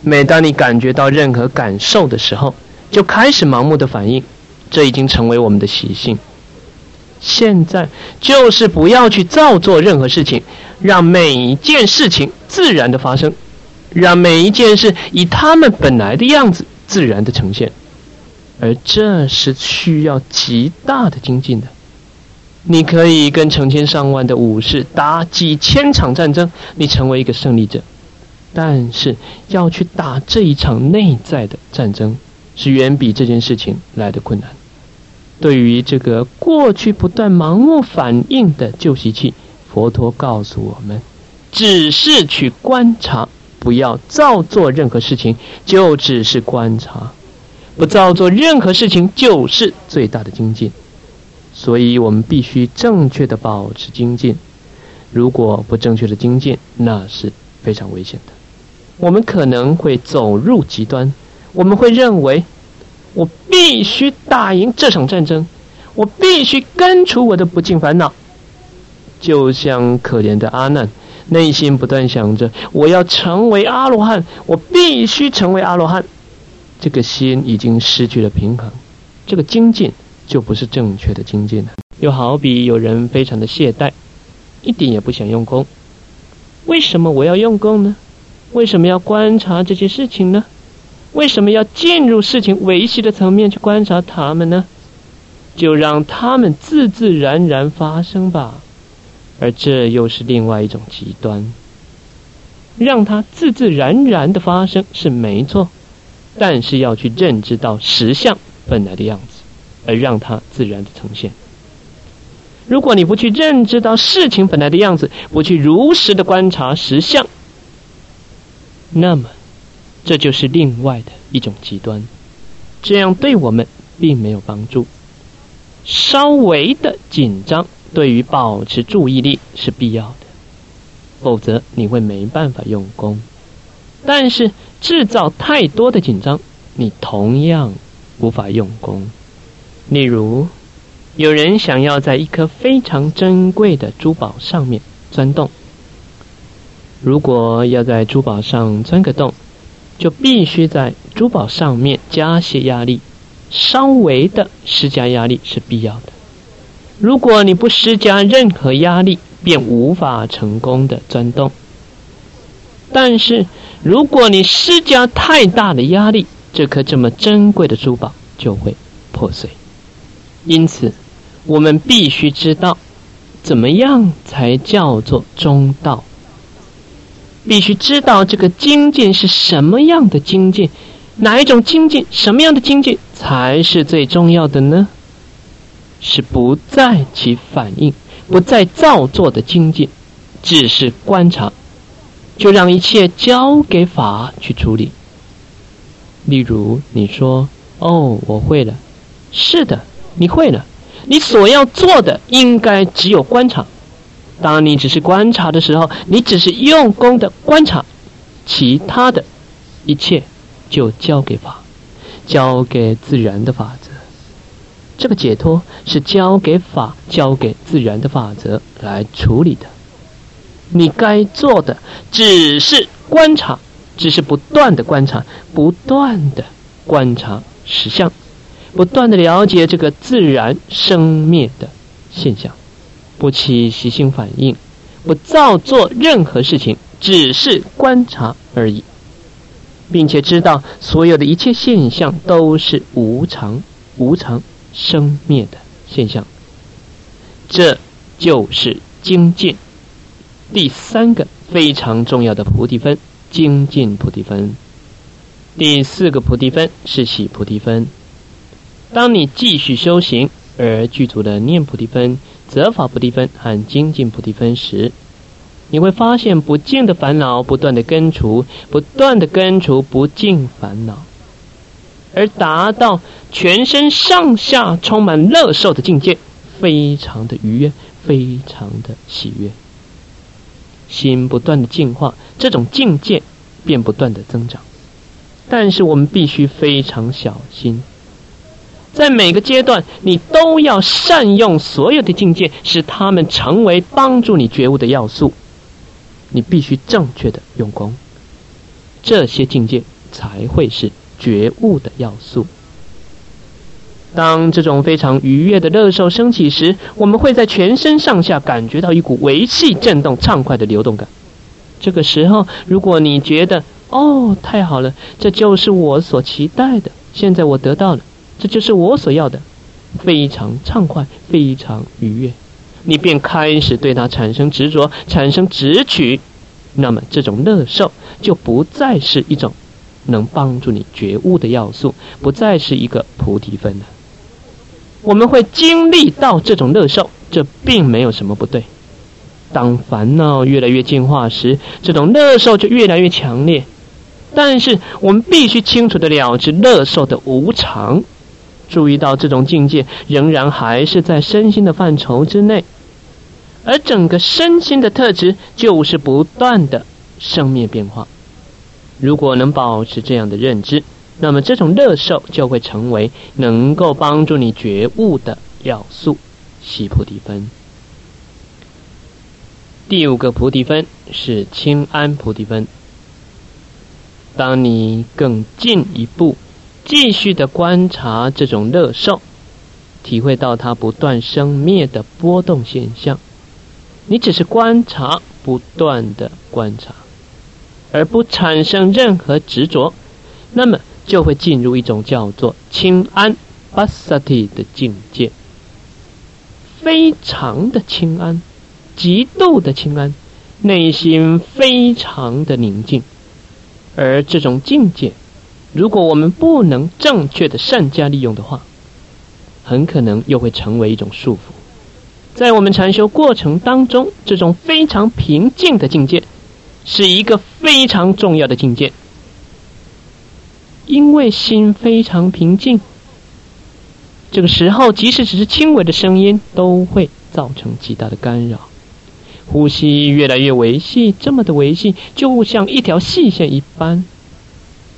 每当你感觉到任何感受的时候，就开始盲目的反应。这已经成为我们的习性。现在就是不要去造作任何事情，让每一件事情自然的发生，让每一件事以他们本来的样子自然的呈现。而这是需要极大的精进的。你可以跟成千上万的武士打几千场战争，你成为一个胜利者。但是要去打这一场内在的战争，是远比这件事情来的困难。对于这个过去不断盲目反应的旧习气，佛陀告诉我们：只是去观察，不要造作任何事情，就只是观察，不造作任何事情就是最大的精进。所以我们必须正确的保持精进。如果不正确的精进，那是非常危险的。我们可能会走入极端，我们会认为。我必须打赢这场战争，我必须根除我的不尽烦恼。就像可怜的阿难，内心不断想着我要成为阿罗汉，我必须成为阿罗汉，这个心已经失去了平衡，这个精进就不是正确的精进了。又好比有人非常的懈怠，一点也不想用功，为什么我要用功呢？为什么要观察这些事情呢？为什么要进入事情维系的层面去观察他们呢？就让他们自自然然发生吧。而这又是另外一种极端，让它自自然然的发生是没错，但是要去认知到实相本来的样子，而让它自然的呈现。如果你不去认知到事情本来的样子，不去如实的观察实相，那么这就是另外的一种极端，这样对我们并没有帮助。稍微的紧张。对于保持注意力是必要的，否则你会没办法用功。但是制造太多的紧张，你同样无法用功。例如，有人想要在一颗非常珍贵的珠宝上面钻洞，如果要在珠宝上钻个洞，就必须在珠宝上面加些压力，稍微的施加压力是必要的。如果你不施加任何压力，便无法成功的钻洞。但是，如果你施加太大的压力，这颗这么珍贵的珠宝就会破碎。因此，我们必须知道，怎么样才叫做中道？必须知道这个精进是什么样的精进，哪一种精进，什么样的精进才是最重要的呢？是不在其反应，不再造作的精进，只是观察，就让一切交给法去处理。例如，你说：“哦，我会了。”是的，你会了。你所要做的应该只有观察。当你只是观察的时候，你只是用功的观察，其他的一切就交给法，交给自然的法则。这个解脱是交给法、交给自然的法则来处理的。你该做的只是观察，只是不断的观察，不断的观察实相，不断的了解这个自然生灭的现象，不起习性反应，不造作任何事情，只是观察而已，并且知道所有的一切现象都是无常，无常。生灭的现象，这就是精进。第三个非常重要的菩提分，精进菩提分。第四个菩提分是喜菩提分。当你继续修行而具足的念菩提分、则法菩提分和精进菩提分时，你会发现不净的烦恼不断的根除，不断的根除不净烦恼。而达到全身上下充满乐受的境界，非常的愉悦，非常的喜悦。心不断的净化，这种境界便不断的增长。但是我们必须非常小心，在每个阶段，你都要善用所有的境界，使他们成为帮助你觉悟的要素。你必须正确的用功，这些境界才会是。觉悟的要素。当这种非常愉悦的乐受升起时，我们会在全身上下感觉到一股维系震动、畅快的流动感。这个时候，如果你觉得哦，太好了，这就是我所期待的，现在我得到了，这就是我所要的，非常畅快，非常愉悦，你便开始对它产生执着，产生执取，那么这种乐受就不再是一种。能帮助你觉悟的要素，不再是一个菩提分了。我们会经历到这种乐受，这并没有什么不对。当烦恼越来越进化时，这种乐受就越来越强烈。但是我们必须清楚的了知乐受的无常，注意到这种境界仍然还是在身心的范畴之内，而整个身心的特质就是不断的生灭变化。如果能保持这样的认知，那么这种乐受就会成为能够帮助你觉悟的要素——喜菩提分。第五个菩提分是清安菩提分。当你更进一步，继续的观察这种乐受，体会到它不断生灭的波动现象，你只是观察，不断的观察，而不产生任何执着，那么就会进入一种叫做清安巴萨提的境界，非常的清安，极度的清安，内心非常的宁静。而这种境界，如果我们不能正确的善加利用的话，很可能又会成为一种束缚。在我们禅修过程当中，这种非常平静的境界，是一个非常重要的境界，因为心非常平静，这个时候即使只是轻微的声音，都会造成极大的干扰。呼吸越来越维系，这么的维系，就像一条细线一般。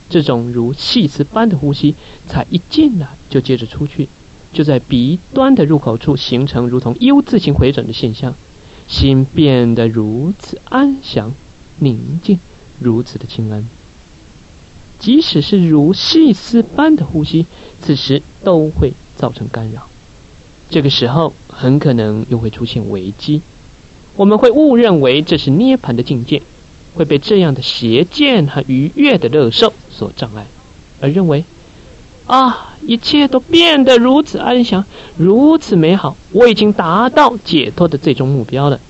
这种如细丝般的呼吸，才一进来就接着出去，就在鼻端的入口处形成如同 U 字形回转的现象。心变得如此安详、宁静，如此的清安。即使是如细丝般的呼吸，此时都会造成干扰。这个时候，很可能又会出现危机。我们会误认为这是涅盘的境界，会被这样的邪见和愉悦的乐受所障碍，而认为啊，一切都变得如此安详，如此美好，我已经达到解脱的最终目标了。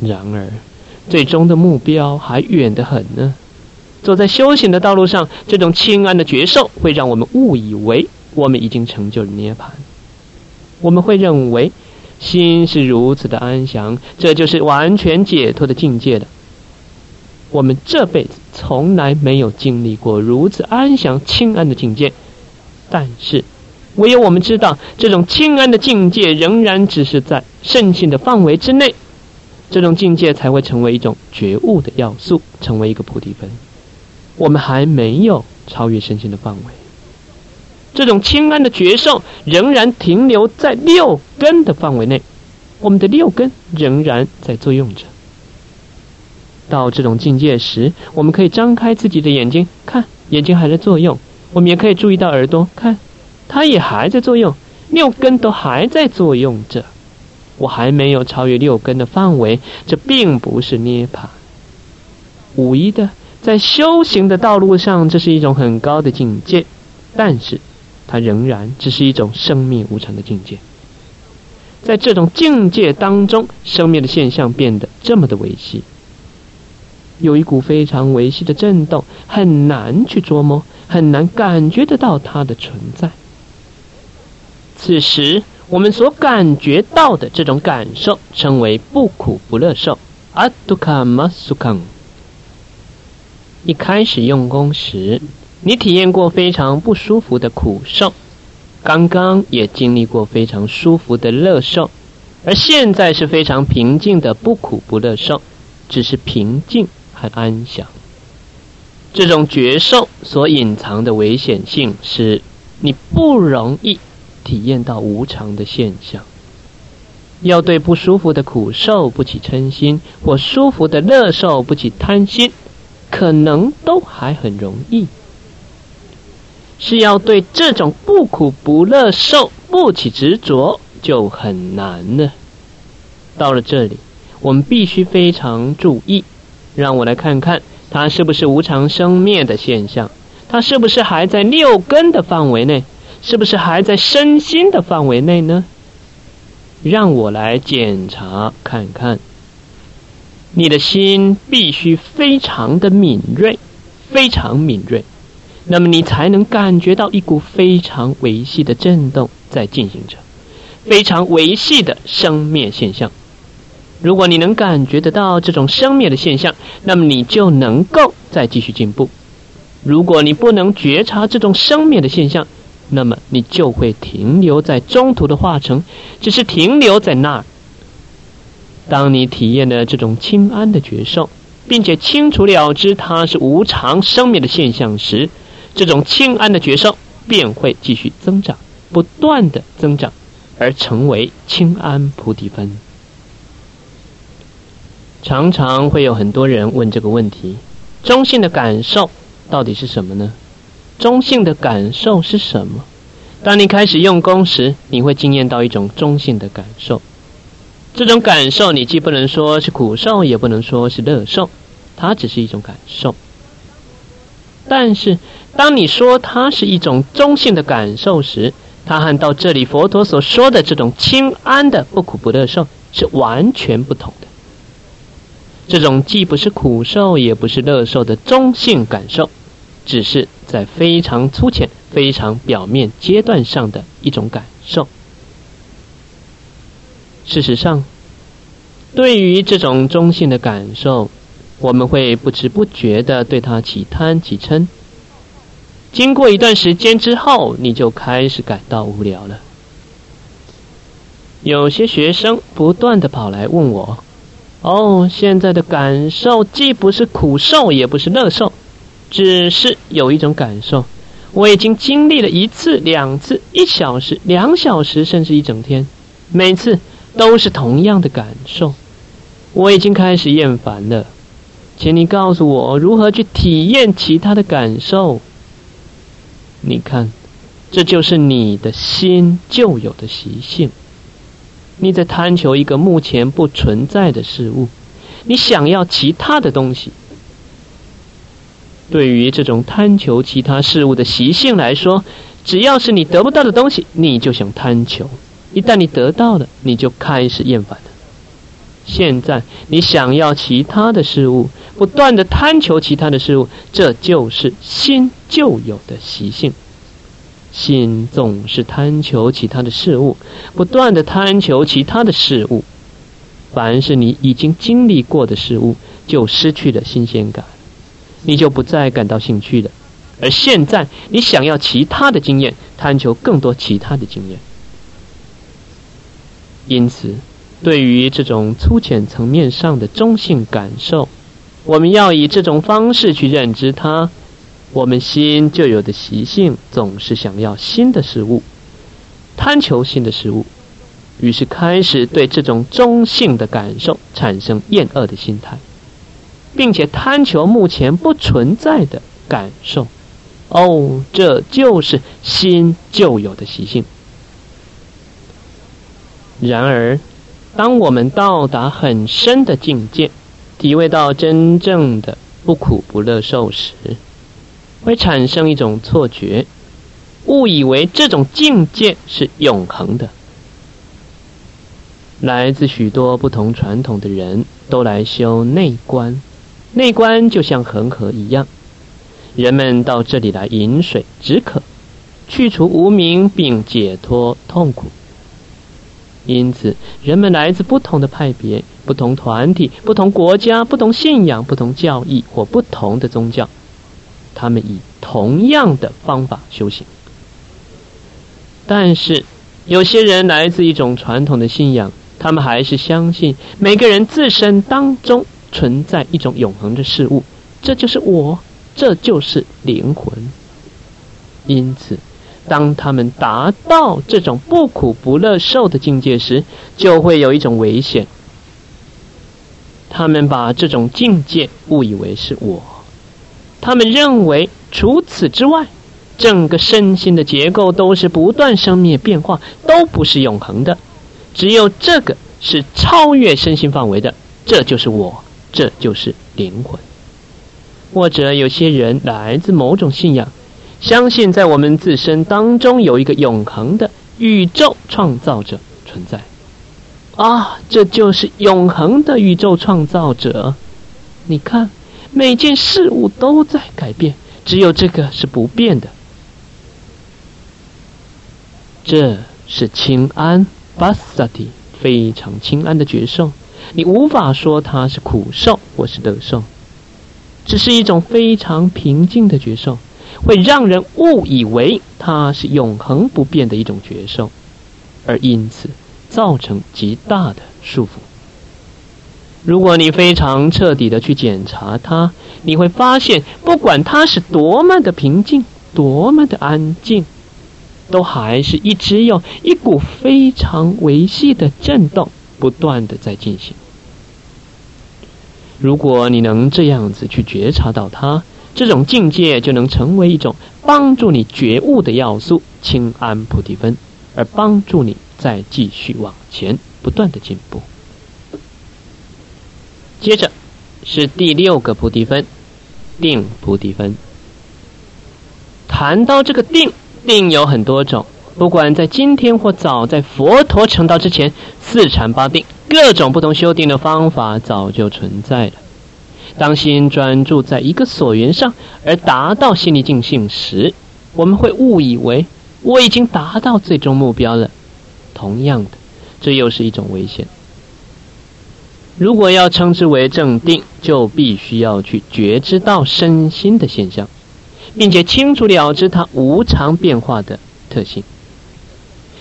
然而，最终的目标还远得很呢。走在修行的道路上，这种清安的觉受会让我们误以为我们已经成就了涅盘，我们会认为。心是如此的安详，这就是完全解脱的境界的。我们这辈子从来没有经历过如此安详、清安的境界，但是，唯有我们知道，这种清安的境界仍然只是在圣性的范围之内，这种境界才会成为一种觉悟的要素，成为一个菩提分。我们还没有超越身心的范围。这种清安的觉受仍然停留在六根的范围内，我们的六根仍然在作用着。到这种境界时，我们可以张开自己的眼睛，看眼睛还在作用；我们也可以注意到耳朵，看它也还在作用，六根都还在作用着。我还没有超越六根的范围，这并不是涅槃。五一的，在修行的道路上，这是一种很高的境界，但是。它仍然只是一种生命无常的境界，在这种境界当中，生命的现象变得这么的维系，有一股非常维系的震动，很难去捉摸，很难感觉得到它的存在。此时，我们所感觉到的这种感受，称为不苦不乐受，阿杜卡玛苏康。一开始用功时。你体验过非常不舒服的苦受，刚刚也经历过非常舒服的乐受，而现在是非常平静的不苦不乐受，只是平静和安详。这种觉受所隐藏的危险性，是你不容易体验到无常的现象。要对不舒服的苦受不起嗔心，或舒服的乐受不起贪心，可能都还很容易。是要对这种不苦不乐受不起执着，就很难了。到了这里，我们必须非常注意。让我来看看，它是不是无常生灭的现象？它是不是还在六根的范围内？是不是还在身心的范围内呢？让我来检查看看。你的心必须非常的敏锐，非常敏锐。那么你才能感觉到一股非常维系的震动在进行着，非常维系的生灭现象。如果你能感觉得到这种生灭的现象，那么你就能够再继续进步。如果你不能觉察这种生灭的现象，那么你就会停留在中途的化成，只是停留在那儿。当你体验了这种清安的觉受，并且清楚了知它是无常生灭的现象时，这种清安的觉受便会继续增长，不断的增长，而成为清安菩提分。常常会有很多人问这个问题：中性的感受到底是什么呢？中性的感受是什么？当你开始用功时，你会经验到一种中性的感受。这种感受，你既不能说是苦受，也不能说是乐受，它只是一种感受。但是，当你说它是一种中性的感受时，它和到这里佛陀所说的这种清安的不苦不乐受是完全不同的。这种既不是苦受，也不是乐受的中性感受，只是在非常粗浅、非常表面阶段上的一种感受。事实上，对于这种中性的感受，我们会不知不觉的对它起贪起嗔。经过一段时间之后，你就开始感到无聊了。有些学生不断的跑来问我：“哦，现在的感受既不是苦受，也不是乐受，只是有一种感受，我已经经历了一次、两次、一小时、两小时，甚至一整天，每次。”都是同样的感受，我已经开始厌烦了，请你告诉我如何去体验其他的感受。你看，这就是你的心旧有的习性。你在贪求一个目前不存在的事物，你想要其他的东西。对于这种贪求其他事物的习性来说，只要是你得不到的东西，你就想贪求。一旦你得到了，你就开始厌烦了。现在你想要其他的事物，不断的贪求其他的事物，这就是心旧有的习性。心总是贪求其他的事物，不断的贪求其他的事物。凡是你已经经历过的事物，就失去了新鲜感，你就不再感到兴趣了。而现在你想要其他的经验，贪求更多其他的经验。因此，对于这种粗浅层面上的中性感受，我们要以这种方式去认知它。我们心就有的习性，总是想要新的事物，贪求新的事物，于是开始对这种中性的感受产生厌恶的心态，并且贪求目前不存在的感受。哦，这就是心就有的习性。然而，当我们到达很深的境界，体会到真正的不苦不乐受时，会产生一种错觉，误以为这种境界是永恒的。来自许多不同传统的人都来修内观，内观就像恒河一样，人们到这里来饮水止渴，去除无明，并解脱痛苦。因此，人们来自不同的派别、不同团体、不同国家、不同信仰、不同教义或不同的宗教，他们以同样的方法修行。但是，有些人来自一种传统的信仰，他们还是相信每个人自身当中存在一种永恒的事物，这就是我，这就是灵魂。因此。当他们达到这种不苦不乐受的境界时，就会有一种危险。他们把这种境界误以为是我，他们认为除此之外，整个身心的结构都是不断生灭变化，都不是永恒的。只有这个是超越身心范围的，这就是我，这就是灵魂。或者有些人来自某种信仰。相信在我们自身当中有一个永恒的宇宙创造者存在，啊，这就是永恒的宇宙创造者。你看，每件事物都在改变，只有这个是不变的。这是清安巴萨蒂非常清安的觉受，你无法说它是苦受或是乐受，只是一种非常平静的觉受。会让人误以为它是永恒不变的一种觉受，而因此造成极大的束缚。如果你非常彻底的去检查它，你会发现，不管它是多么的平静，多么的安静，都还是一直有一股非常维系的震动不断的在进行。如果你能这样子去觉察到它，这种境界就能成为一种帮助你觉悟的要素，清安菩提分，而帮助你再继续往前不断的进步。接着是第六个菩提分，定菩提分。谈到这个定，定有很多种，不管在今天或早在佛陀成道之前，四禅八定。各种不同修订的方法早就存在了。当心专注在一个所缘上而达到心理尽性时，我们会误以为我已经达到最终目标了。同样的，这又是一种危险。如果要称之为正定，就必须要去觉知到身心的现象，并且清楚了知它无常变化的特性。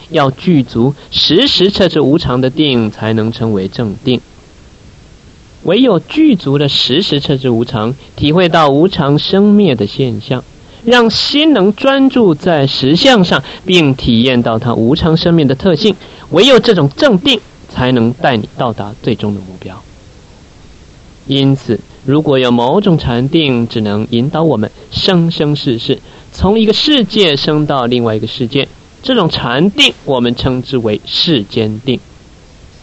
要具足时时测知无常的定，才能称为正定。唯有具足的时时测知无常，体会到无常生灭的现象，让心能专注在实相上，并体验到它无常生灭的特性，唯有这种正定，才能带你到达最终的目标。因此，如果有某种禅定，只能引导我们生生世世，从一个世界升到另外一个世界。这种禅定，我们称之为世间定，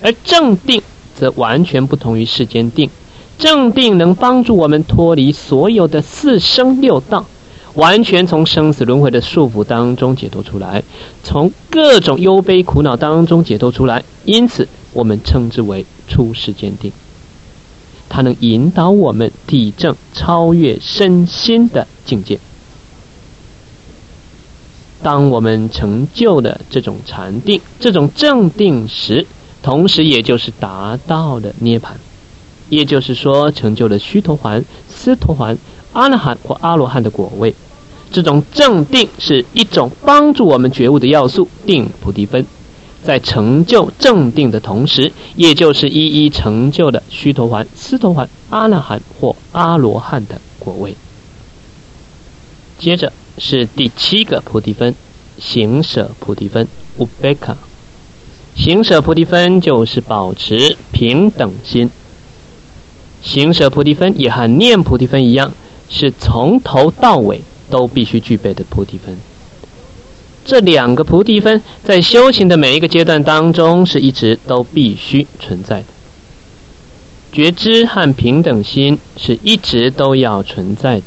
而正定则完全不同于世间定。正定能帮助我们脱离所有的四生六道，完全从生死轮回的束缚当中解脱出来，从各种忧悲苦恼当中解脱出来。因此，我们称之为出世间定。它能引导我们体证超越身心的境界。当我们成就了这种禅定、这种正定时，同时也就是达到了涅槃，也就是说成就了须陀洹、斯陀洹、阿那含或阿罗汉的果位。这种正定是一种帮助我们觉悟的要素，定菩提分，在成就正定的同时，也就是一一成就了须陀洹、斯陀洹、阿那含或阿罗汉的果位。接着。是第七个菩提分，行舍菩提分 （Ubeka）。行舍菩提分就是保持平等心。行舍菩提分也和念菩提分一样，是从头到尾都必须具备的菩提分。这两个菩提分在修行的每一个阶段当中是一直都必须存在的。觉知和平等心是一直都要存在的。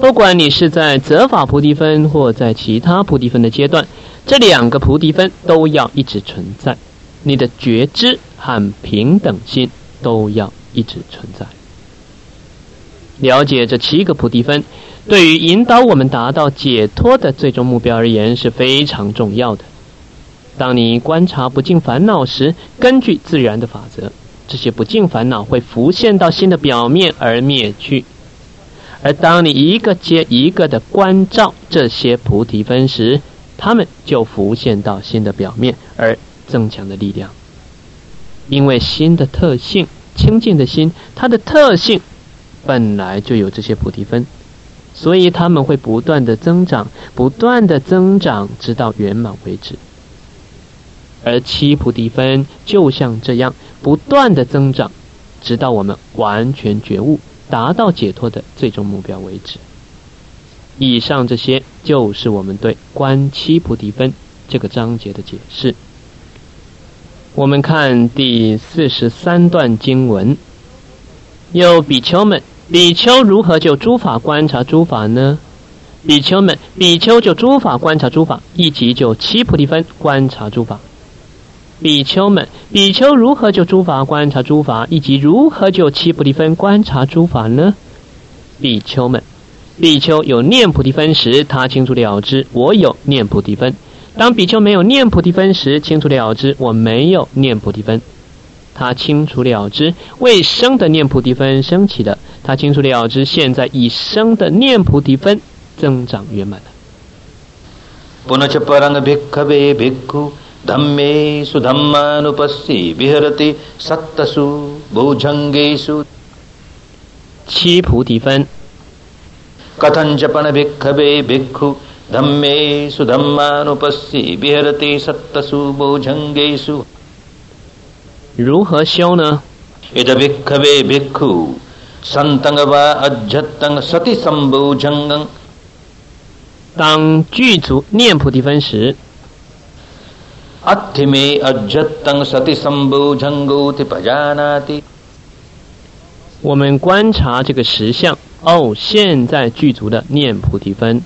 不管你是在择法菩提分或在其他菩提分的阶段，这两个菩提分都要一直存在。你的觉知和平等心都要一直存在。了解这七个菩提分，对于引导我们达到解脱的最终目标而言是非常重要的。当你观察不净烦恼时，根据自然的法则，这些不净烦恼会浮现到心的表面而灭去。而当你一个接一个的关照这些菩提分时，它们就浮现到心的表面，而增强的力量。因为心的特性，清净的心，它的特性本来就有这些菩提分，所以他们会不断的增长，不断的增长，直到圆满为止。而七菩提分就像这样，不断的增长，直到我们完全觉悟。达到解脱的最终目标为止。以上这些就是我们对观七菩提分这个章节的解释。我们看第四十三段经文：有比丘们，比丘如何就诸法观察诸法呢？比丘们，比丘就诸法观察诸法，以及就七菩提分观察诸法。比丘们，比丘如何就诸法观察诸法，以及如何就七菩提分观察诸法呢？比丘们，比丘有念菩提分时，他清楚了知我有念菩提分；当比丘没有念菩提分时，清楚了知我没有念菩提分。他清楚了知未生的念菩提分升起的，他清楚了知现在已生的念菩提分增长圆满了。धम्मेषु धम्मानुपस्सी विहरति सत्तसु भुजङ्गेषु 七菩提分。कथञ्चपन भिक्खवे भिक्खु धम्मेषु धम्मानुपस्सी विहरति सत्तसु भुजङ्गेषु 如何修呢？ इद भिक्खवे भिक्खु संतंग वा अज्जतंग सति संभोजंगं 当具足念菩提分时， अत्थिमे अज्जतंग सति संभोजंगोति पजानाति 我们观察这个实相。哦，现在具足的念菩提分。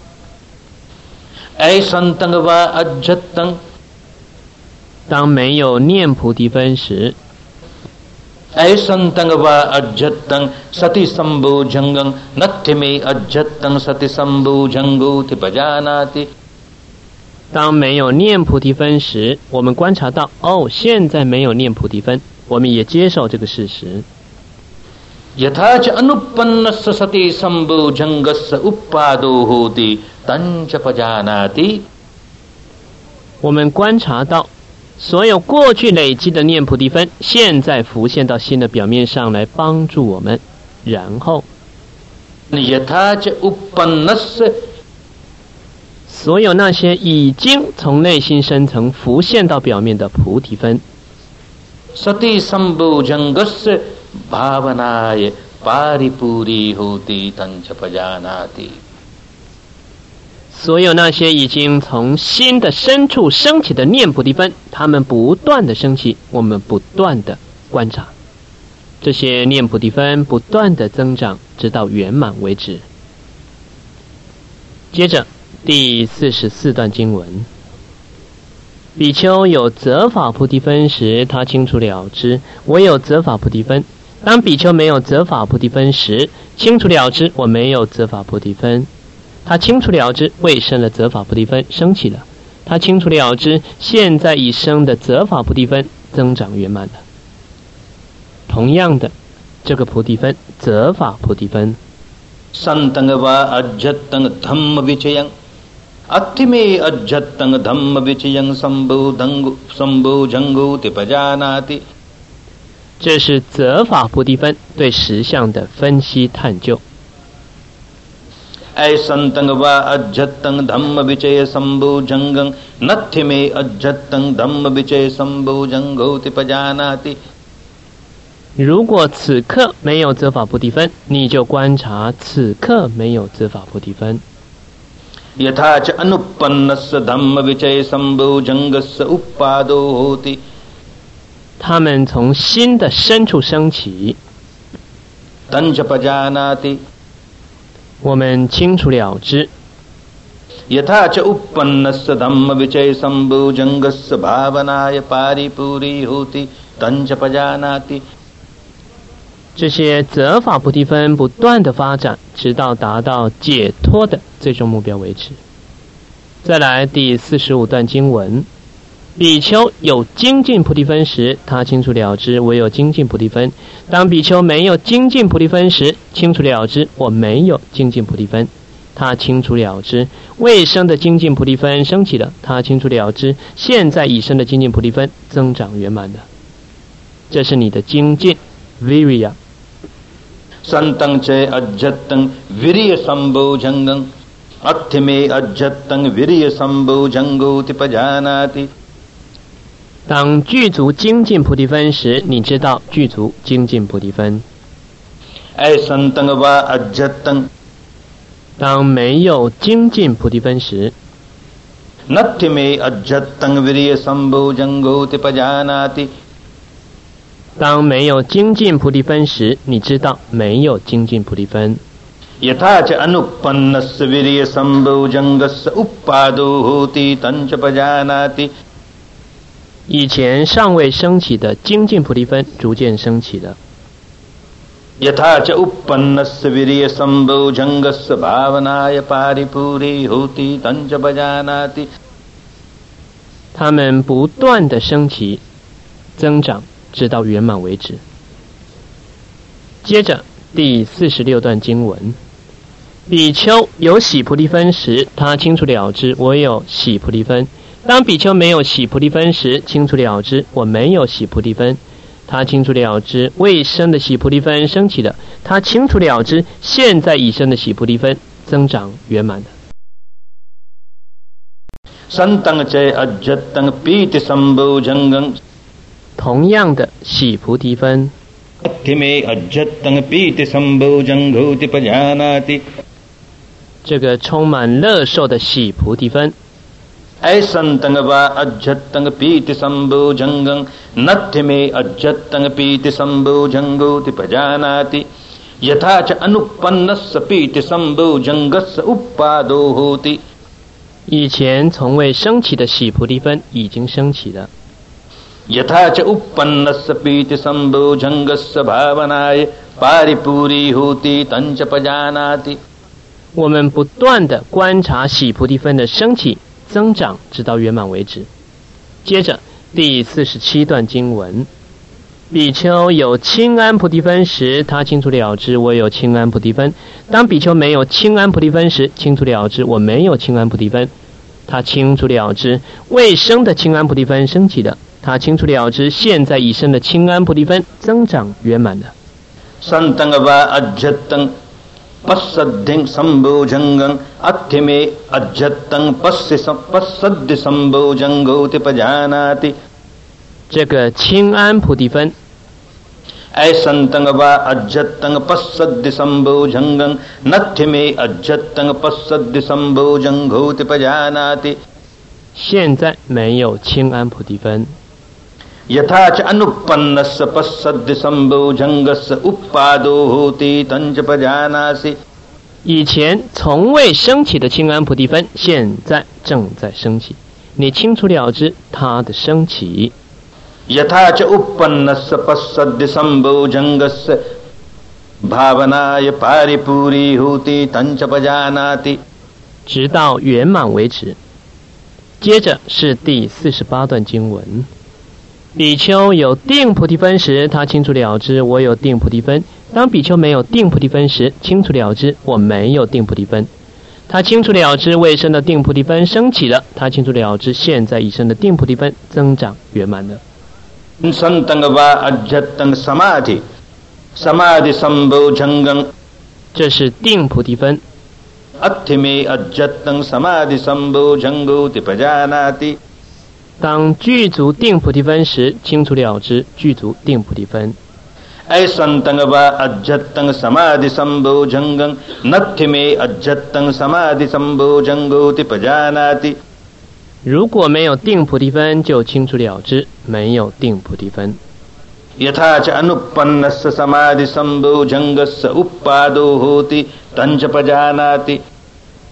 ऐ संतंग वा अज्जतंग 当没有念菩提分时， ऐ संतंग वा अज्जतंग सति संभोजंगं नत्थिमे अज्जतंग सति संभोजंगोति पजानाति 当没有念菩提分时，我们观察到，哦，现在没有念菩提分，我们也接受这个事实。 यथा च अनुपन्नस्य सति संभोजंगस्य उपादो होति 等觉不加那的，我们观察到，所有过去累积的念菩提分，现在浮现到新的表面上来帮助我们。然后，你其他就不那些，所有那些已经从内心深层浮现到表面的菩提分，舍利三宝金刚舍，巴瓦那耶巴里布里后提等觉不加那的。所有那些已经从心的深处升起的念菩提分，它们不断的升起，我们不断的观察，这些念菩提分不断的增长，直到圆满为止。接着第四十四段经文：比丘有责法菩提分时，他清楚了知；我有责法菩提分。当比丘没有责法菩提分时，清楚了知我没有责法菩提分。他清楚了知未生的责法菩提分升起了，他清楚了知现在已生的责法菩提分增长圆满了。同样的，这个菩提分责法菩提分， संतंग वा अज्जतंग धम्म विचयं अत्थिमे अज्जतंग धम्म विचयं संभोधंग संभोजंगोति पजानाति 这是责法菩提分对实相的分析探究。 ऐ संतंग वा अज्जतंग धम्म विचय संभोजंगं नत्थिमे अज्जतंग धम्म विचय संभोजंगोति पजानाति 如果此刻没有责法菩提分，你就观察此刻没有责法菩提分。 यथा च अनुपन्नस्य धम्म विचय संभोजंगस्य उपादो होति 他们从心的深处升起， तंच पजानाति 我们清楚了知。 यथा च उपन्नस्य धम्म विचय संभोजंगस्य भावनाय पारिपूरी होति तंच पजानाति 这些责法菩提分不断的发展，直到达到解脱的最终目标为止。再来第四十五段经文： 比丘有精进菩提分时，他清楚了知我有精进菩提分；当比丘没有精进菩提分时，清楚了知我没有精进菩提分。他清楚了知未生的精进菩提分升起了，他清楚了知现在已生的精进菩提分增长圆满了。这是你的精进，Virya。 संतं च अज्जतं वीर्य संभोजंगं अत्थिमे अज्जतं वीर्य संभोजंगोति पजानाति 当具足精进菩提分时，你知道具足精进菩提分。当没有精进菩提分时，当没有精进菩提分时，你知道没有精进菩提分。以前尚未升起的精进菩提分逐渐升起了。 यथा च उपन्नस्य वीर्य संभोजंगस्य भावनाय पारिपूरी होति तंच पजानाति 它们不断的升起、增长，直到圆满为止。接着第四十六段经文：比丘有喜菩提分时，他清楚了知我有喜菩提分； 当比丘没有喜菩提分时，清楚了知我没有喜菩提分。他清楚了知未生的喜菩提分升起的，他清楚了知现在已生的喜菩提分增长圆满的。三成，同样的喜菩提分。这个充满乐受的喜菩提分。ऐसंतंग व अज्जतंग पीति संभोजंगं नथ्य में अज्जतंग पीति संभोजंगोति पजानाति यथा च अनुपन्नस्य पीति संभोजंगस्य उपादो होति 以前从未升起的喜菩提分已经升起了。यथा च उपन्नस्य पीति संभोजंगस्य भावनाय पारिपूरी होती तंच पजानाति 我们不断的观察喜菩提分的升起。 增长直到圆满为止。接着第四十七段经文：比丘有清安菩提分时，他清楚了知我有清安菩提分；当比丘没有清安菩提分时，清楚了知我没有清安菩提分。他清楚了知未生的清安菩提分升起的，他清楚了知现在已生的清安菩提分增长圆满的。पश्यधिं सम्भोजङ्गम् अत्यमे अज्जतं पश्य पश्यद्य सम्भोजङ्गोतिपजानाति 这个清安菩提分ऐसन्तं वा अज्जतं पश्यद्य सम्भोजङ्गम् नथ्यमे अज्जतं पश्यद्य सम्भोजङ्गोतिपजानाति 现在没有清安菩提分。 यथा च अनुपन्नस्य पश्यद्य संभोजंगस्य उपादो होति तंच पजानासि 以前从未升起的清安菩提分，现在正在升起。你清楚了知它的升起。यथा च उपन्नस्य पश्यद्य संभोजंगस्य भावनाय पारिपूरी होति तंच पजानाति 直到圆满为止。接着是第四十八段经文。 比丘有定菩提分时，他清楚了知我有定菩提分；当比丘没有定菩提分时，清楚了知我没有定菩提分。他清楚了知未生的定菩提分升起了，他清楚了知现在已生的定菩提分增长圆满了。这是定菩提分。当具足定菩提分时，清楚了知具足定菩提分。如果没有定菩提分，就清楚了知没有定菩提分。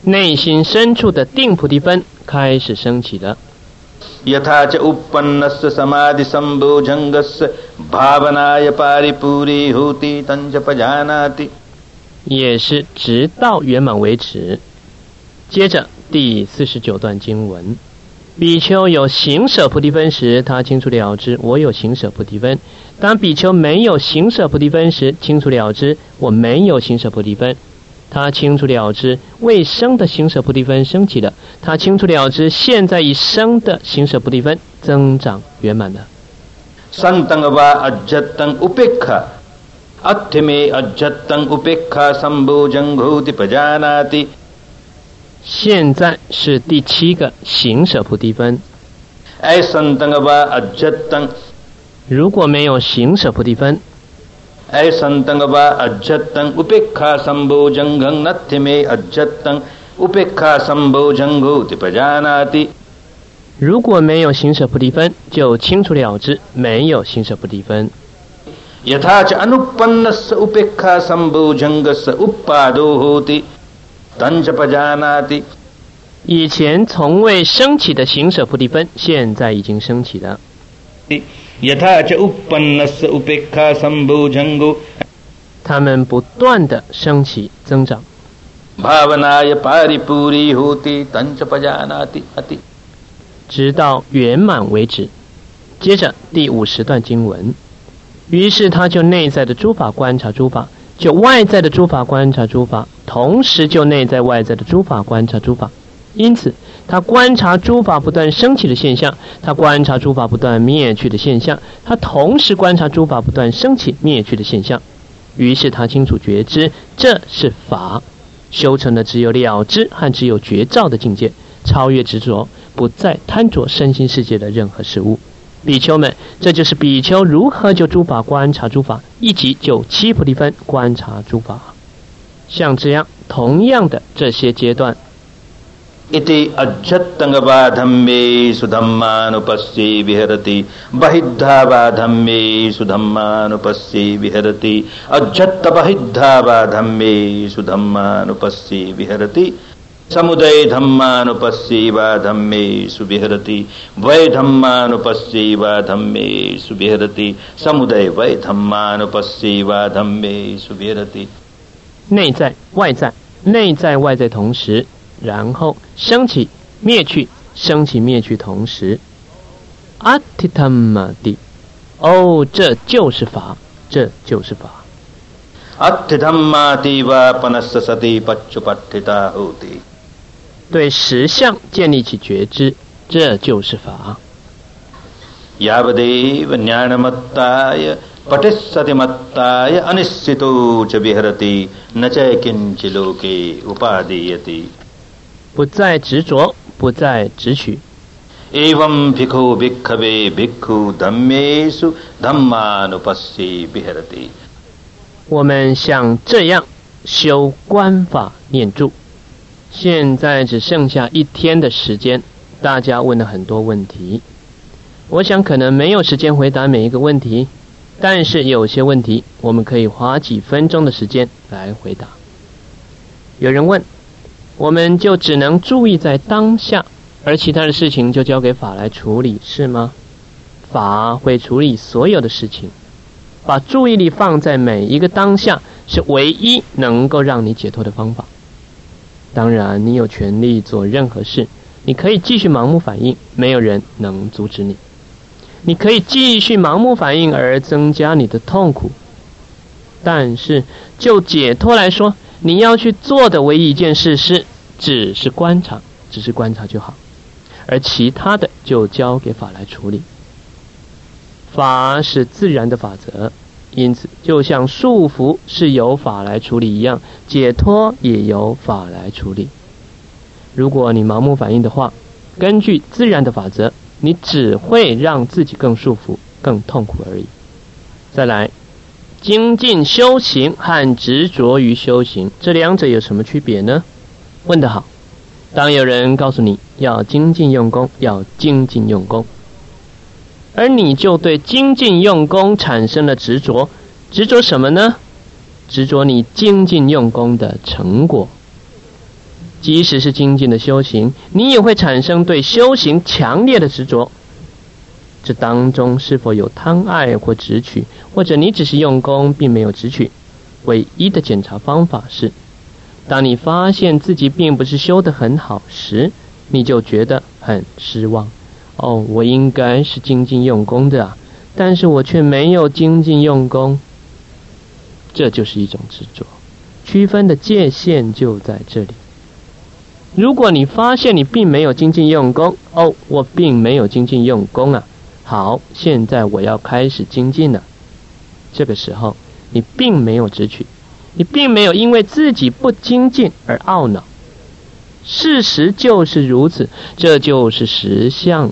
内心深处的定菩提分开始升起了。यथा च उत्पन्नस्य समाधिसम्भोजङ्गस्य भावनाय पारिपूरी होति तञ्च पजानाति 也是直到圆满为止。接着第四十九段经文：比丘有行舍菩提分时，他清楚了知我有行舍菩提分；当比丘没有行舍菩提分时，清楚了知我没有行舍菩提分。 他清楚了知未生的行舍菩提分升起的，他清楚了知现在已生的行舍菩提分增长圆满的。现在是第七个行舍菩提分。如果没有行舍菩提分。ऐसंतंग व अज्जतं उपेक्षा संभोजंगं नथ्य मे अज्जतं उपेक्षा संभोजंगोति पजानाति 如果没有行舍菩提分，就清楚了知没有行舍菩提分。यथा च अनुपन्नस्य उपेक्षा संभोजंगस्य उपादो होति तंच पजानाति 以前从未升起的行舍菩提分，现在已经升起了。 यथा च उपन्नस्य उपेक्षा संभोजंगो 他们不断的升起增长。भावनाय पारिपूरी होती तंच पजानाति अति 直到圆满为止。接着第五十段经文，于是他就内在的诸法观察诸法，就外在的诸法观察诸法，同时就内在外在的诸法观察诸法。 因此。他观察诸法不断升起的现象，他观察诸法不断灭去的现象，他同时观察诸法不断升起灭去的现象。于是他清楚觉知，这是法，修成的只有了知和只有觉照的境界，超越执着，不再贪着身心世界的任何事物。比丘们，这就是比丘如何就诸法观察诸法，以及就七菩提分观察诸法。像这样同样的这些阶段。इति अज्जत्तङ्गबाधम्येषु धम्मानुपश्ये विहरति बहिद्धाबाधम्येषु धम्मानुपश्ये विहरति अज्जत्तबहिद्धाबाधम्येषु धम्मानुपश्ये विहरति समुदय धम्मानुपश्येवा धम्मेषु विहरति वै धम्मानुपश्येवा धम्मेषु विहरति समुदय वै धम्मानुपश्येवा धम्मेषु विहरति 内在、外在、内在、外在同时。 然后升起灭去，升起灭去同时，阿提塔玛蒂，哦，这就是法，这就是法。阿提塔玛蒂瓦帕那萨萨蒂巴丘巴提达欧蒂，对实相建立起觉知，这就是法。亚巴蒂瓦尼亚那玛达耶帕提萨蒂玛达耶阿不再执着，不再执取。एवं भिखु भिक्खवे भिक्खु धम्मेषु धम्मानुपस्ये विहरति。我们像这样修观法念住，现在只剩下一天的时间，大家问了很多问题，我想可能没有时间回答每一个问题，但是有些问题我们可以花几分钟的时间来回答。有人问。 我们就只能注意在当下，而其他的事情就交给法来处理，是吗？法会处理所有的事情，把注意力放在每一个当下，是唯一能够让你解脱的方法。当然，你有权利做任何事，你可以继续盲目反应，没有人能阻止你。你可以继续盲目反应而增加你的痛苦，但是就解脱来说。你要去做的唯一一件事是，只是观察，只是观察就好，而其他的就交给法来处理。法是自然的法则，因此就像束缚是由法来处理一样，解脱也由法来处理。如果你盲目反应的话，根据自然的法则，你只会让自己更束缚、更痛苦而已。再来。精进修行和执着于修行，这两者有什么区别呢？问得好。当有人告诉你要精进用功，要精进用功，而你就对精进用功产生了执着，执着什么呢？执着你精进用功的成果。即使是精进的修行，你也会产生对修行强烈的执着。这当中是否有贪爱或执取，或者你只是用功，并没有执取？唯一的检查方法是：当你发现自己并不是修得很好时，你就觉得很失望。哦，我应该是精进用功的啊，但是我却没有精进用功。这就是一种执着。区分的界限就在这里。如果你发现你并没有精进用功，哦，我并没有精进用功啊。好，现在我要开始精进了。这个时候，你并没有直取，你并没有因为自己不精进而懊恼。事实就是如此，这就是实相。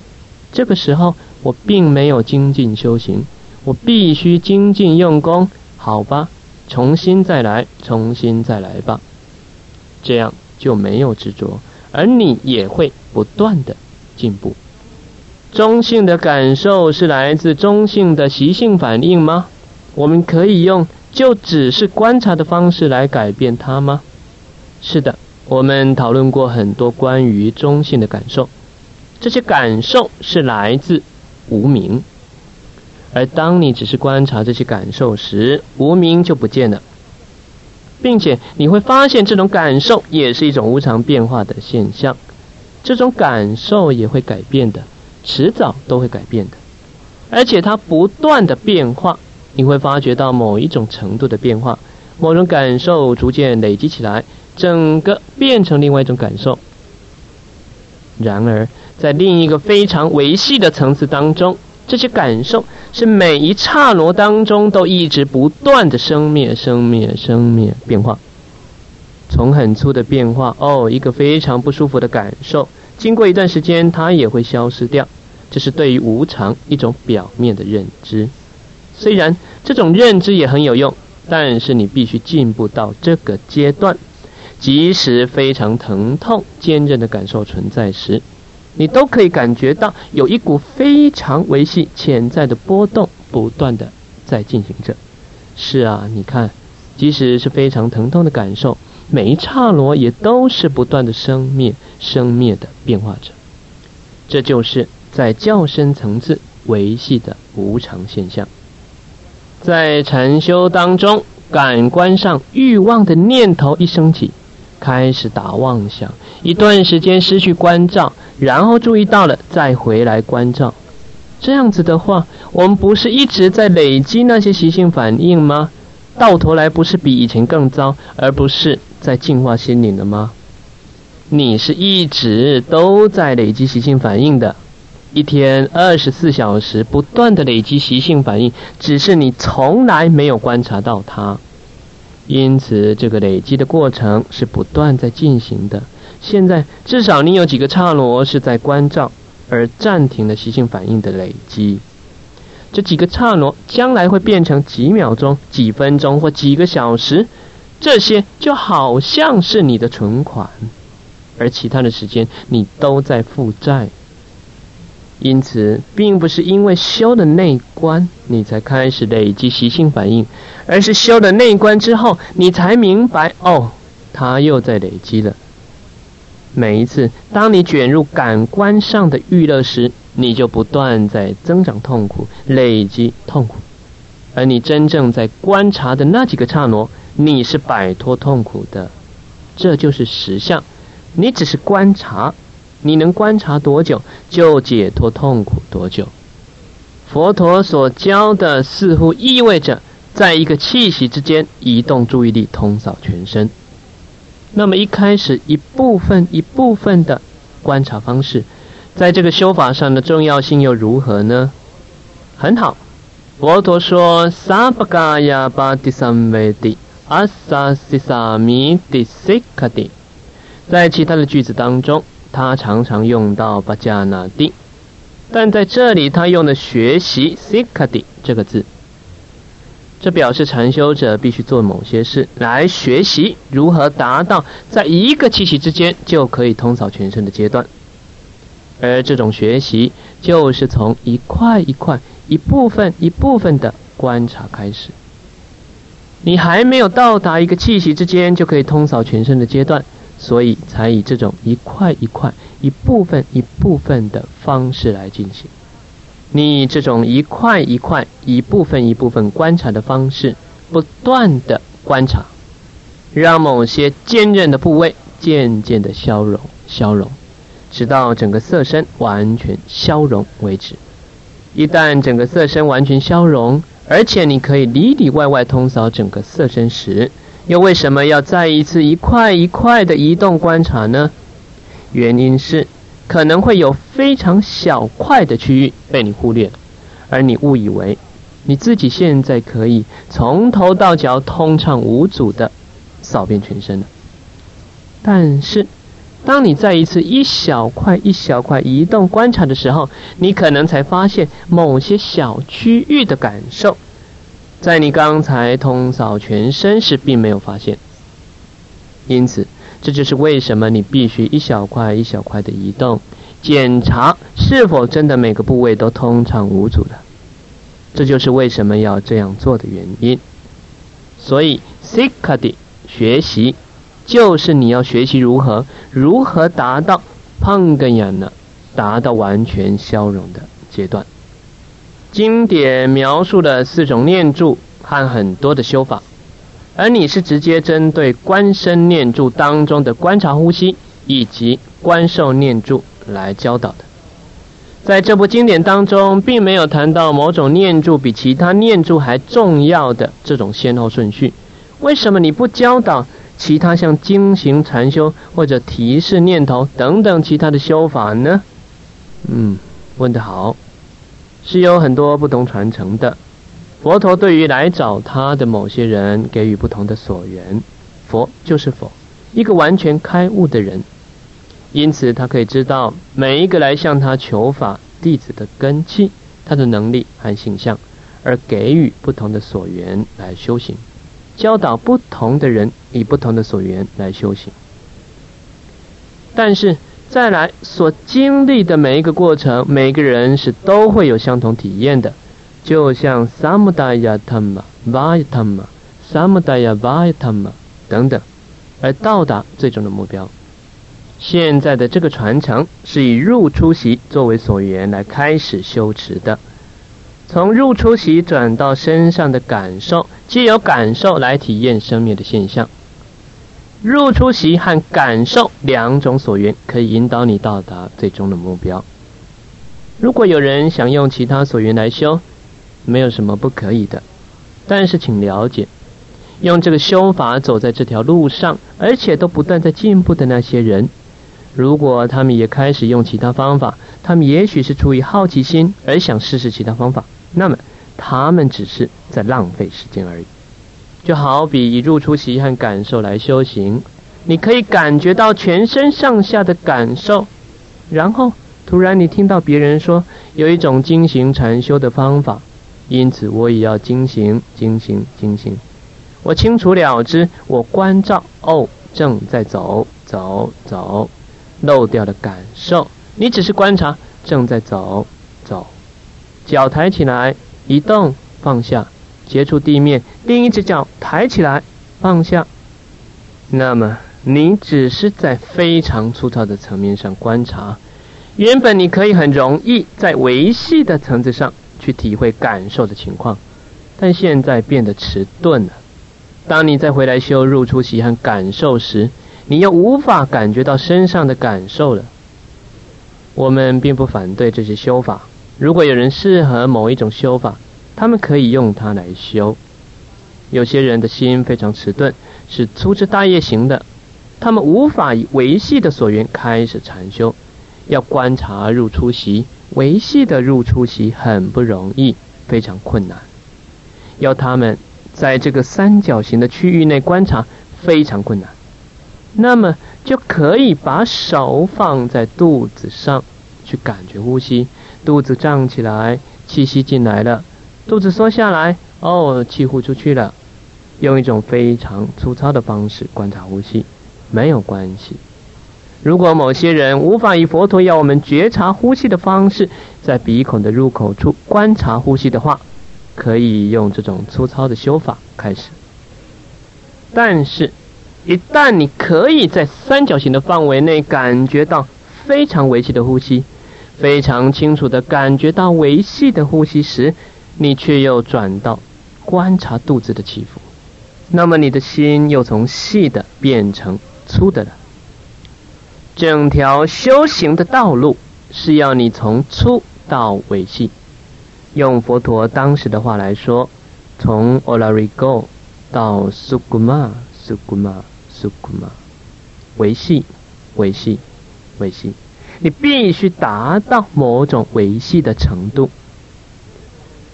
这个时候，我并没有精进修行，我必须精进用功。好吧，重新再来，重新再来吧。这样就没有执着，而你也会不断的进步。中性的感受是来自中性的习性反应吗？我们可以用就只是观察的方式来改变它吗？是的，我们讨论过很多关于中性的感受，这些感受是来自无名，而当你只是观察这些感受时，无名就不见了，并且你会发现这种感受也是一种无常变化的现象，这种感受也会改变的。迟早都会改变的，而且它不断的变化，你会发觉到某一种程度的变化，某种感受逐渐累积起来，整个变成另外一种感受。然而，在另一个非常维系的层次当中，这些感受是每一刹那当中都一直不断的生灭、生灭、生灭变化。从很粗的变化，哦，一个非常不舒服的感受。经过一段时间，它也会消失掉。这是对于无常一种表面的认知。虽然这种认知也很有用，但是你必须进步到这个阶段，即使非常疼痛、坚韧的感受存在时，你都可以感觉到有一股非常维系潜在的波动，不断的在进行着。是啊，你看，即使是非常疼痛的感受，每一刹那也都是不断的生灭、生灭的变化着。这就是在较深层次维系的无常现象。在禅修当中，感官上欲望的念头一升起，开始打妄想，一段时间失去关照，然后注意到了，再回来关照。这样子的话，我们不是一直在累积那些习性反应吗？到头来不是比以前更糟，而不是在净化心灵了吗？你是一直都在累积习性反应的。一天二十四小时不断的累积习性反应，只是你从来没有观察到它，因此这个累积的过程是不断在进行的。现在至少你有几个刹那是在关照，而暂停了习性反应的累积。这几个刹那将来会变成几秒钟、几分钟或几个小时，这些就好像是你的存款，而其他的时间你都在负债。因此，并不是因为修的内观，你才开始累积习性反应，而是修的内观之后，你才明白哦，它又在累积了。每一次，当你卷入感官上的娱乐时，你就不断在增长痛苦，累积痛苦；而你真正在观察的那几个刹那，你是摆脱痛苦的。这就是实相，你只是观察。你能观察多久，就解脱痛苦多久。佛陀所教的似乎意味着，在一个气息之间移动注意力，通扫全身。那么一开始一部分一部分的观察方式，在这个修法上的重要性又如何呢？很好，佛陀说：“萨巴嘎呀巴迪三维迪阿萨西萨米迪西卡迪。”在其他的句子当中。他常常用到巴加纳蒂，但在这里他用的学习 sikadi 这个字，这表示禅修者必须做某些事来学习如何达到在一个气息之间就可以通扫全身的阶段，而这种学习就是从一块一块、一部分一部分的观察开始。你还没有到达一个气息之间就可以通扫全身的阶段。所以才以这种一块一块、一部分一部分的方式来进行。你这种一块一块、一部分一部分观察的方式，不断的观察，让某些坚韧的部位渐渐的消融、消融，直到整个色身完全消融为止。一旦整个色身完全消融，而且你可以里里外外通扫整个色身时，又为什么要再一次一块一块的移动观察呢？原因是可能会有非常小块的区域被你忽略，而你误以为你自己现在可以从头到脚通畅无阻的扫遍全身了。但是，当你再一次一小块一小块移动观察的时候，你可能才发现某些小区域的感受。在你刚才通扫全身时，并没有发现，因此这就是为什么你必须一小块一小块的移动，检查是否真的每个部位都通畅无阻的。这就是为什么要这样做的原因。所以，sikadi 学习就是你要学习如何如何达到胖根眼呢，达到完全消融的阶段。经典描述了四种念住和很多的修法，而你是直接针对观身念住当中的观察呼吸以及观受念住来教导的。在这部经典当中，并没有谈到某种念住比其他念住还重要的这种先后顺序。为什么你不教导其他像精行禅修或者提示念头等等其他的修法呢？嗯，问得好。是有很多不同传承的。佛陀对于来找他的某些人给予不同的所缘，佛就是佛，一个完全开悟的人，因此他可以知道每一个来向他求法弟子的根器、他的能力和形象，而给予不同的所缘来修行，教导不同的人以不同的所缘来修行。但是再来所经历的每一个过程，每个人是都会有相同体验的，就像萨姆达亚塔玛、瓦亚塔玛、萨姆达亚瓦亚塔玛等等，而到达最终的目标。现在的这个传承是以入出席作为所缘来开始修持的，从入出席转到身上的感受，借由感受来体验生命的现象。入出席和感受两种所缘可以引导你到达最终的目标。如果有人想用其他所缘来修，没有什么不可以的，但是请了解，用这个修法走在这条路上，而且都不断在进步的那些人。如果他们也开始用其他方法，他们也许是出于好奇心而想试试其他方法，那么他们只是在浪费时间而已。就好比以入出席和感受来修行，你可以感觉到全身上下的感受，然后突然你听到别人说有一种精行禅修的方法，因此我也要精行精行精行。我清楚了之，我关照哦，正在走走走。漏掉的感受，你只是观察，正在走走，脚抬起来，移动，放下，接触地面，另一只脚抬起来，放下。那么，你只是在非常粗糙的层面上观察。原本你可以很容易在维系的层次上去体会感受的情况，但现在变得迟钝了。当你再回来修入出息和感受时，你又无法感觉到身上的感受了。我们并不反对这些修法。如果有人适合某一种修法，他们可以用它来修。有些人的心非常迟钝，是粗枝大叶型的，他们无法以维系的所缘开始禅修。要观察入出息，维系的入出息很不容易，非常困难。要他们在这个三角形的区域内观察，非常困难。那么就可以把手放在肚子上，去感觉呼吸。肚子胀起来，气息进来了；肚子缩下来，哦，气呼出去了。用一种非常粗糙的方式观察呼吸，没有关系。如果某些人无法以佛陀要我们觉察呼吸的方式，在鼻孔的入口处观察呼吸的话，可以用这种粗糙的修法开始。但是。一旦你可以在三角形的范围内感觉到非常维系的呼吸，非常清楚的感觉到维系的呼吸时，你却又转到观察肚子的起伏，那么你的心又从细的变成粗的了。整条修行的道路是要你从粗到维系。用佛陀当时的话来说，从 Olarigo 到 Sukuma Sukuma。苏库玛，维系，维系，维系，你必须达到某种维系的程度。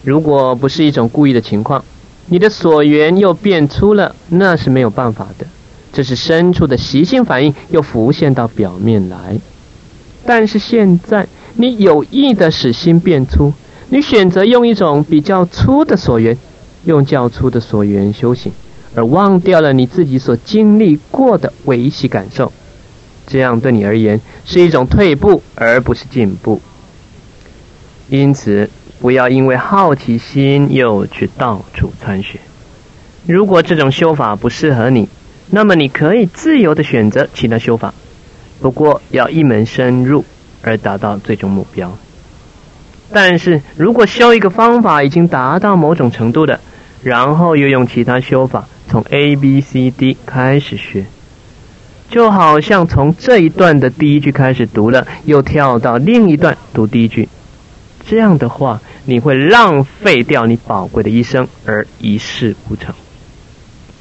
如果不是一种故意的情况，你的所缘又变粗了，那是没有办法的。这是深处的习性反应又浮现到表面来。但是现在你有意的使心变粗，你选择用一种比较粗的所缘，用较粗的所缘修行。而忘掉了你自己所经历过的维系感受，这样对你而言是一种退步，而不是进步。因此，不要因为好奇心又去到处参学。如果这种修法不适合你，那么你可以自由的选择其他修法。不过，要一门深入而达到最终目标。但是如果修一个方法已经达到某种程度的，然后又用其他修法。从 A B C D 开始学，就好像从这一段的第一句开始读了，又跳到另一段读第一句。这样的话，你会浪费掉你宝贵的一生，而一事无成。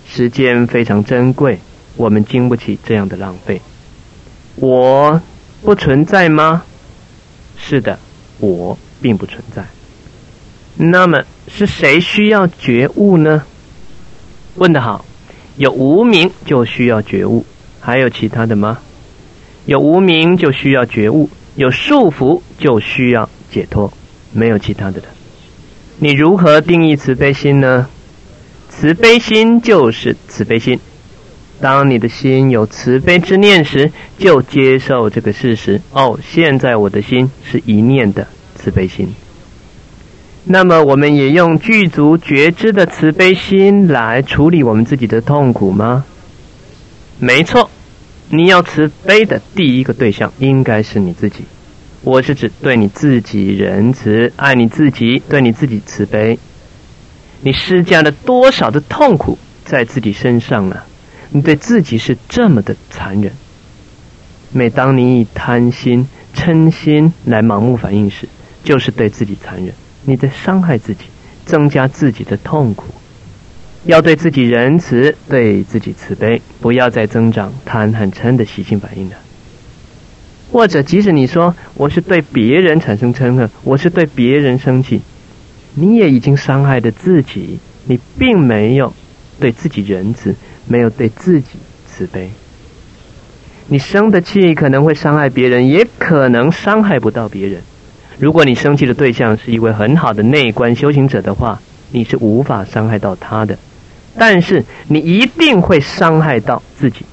时间非常珍贵，我们经不起这样的浪费。我不存在吗？是的，我并不存在。那么是谁需要觉悟呢？问得好，有无名就需要觉悟，还有其他的吗？有无名就需要觉悟，有束缚就需要解脱，没有其他的了。你如何定义慈悲心呢？慈悲心就是慈悲心。当你的心有慈悲之念时，就接受这个事实。哦，现在我的心是一念的慈悲心。那么，我们也用具足觉知的慈悲心来处理我们自己的痛苦吗？没错，你要慈悲的第一个对象应该是你自己。我是指对你自己仁慈，爱你自己，对你自己慈悲。你施加了多少的痛苦在自己身上呢？你对自己是这么的残忍。每当你以贪心、嗔心来盲目反应时，就是对自己残忍。你在伤害自己，增加自己的痛苦。要对自己仁慈，对自己慈悲，不要再增长贪和嗔的习性反应了。或者，即使你说我是对别人产生嗔恨，我是对别人生气，你也已经伤害了自己。你并没有对自己仁慈，没有对自己慈悲。你生的气可能会伤害别人，也可能伤害不到别人。如果你生气的对象是一位很好的内观修行者的话，你是无法伤害到他的。但是你一定会伤害到自己。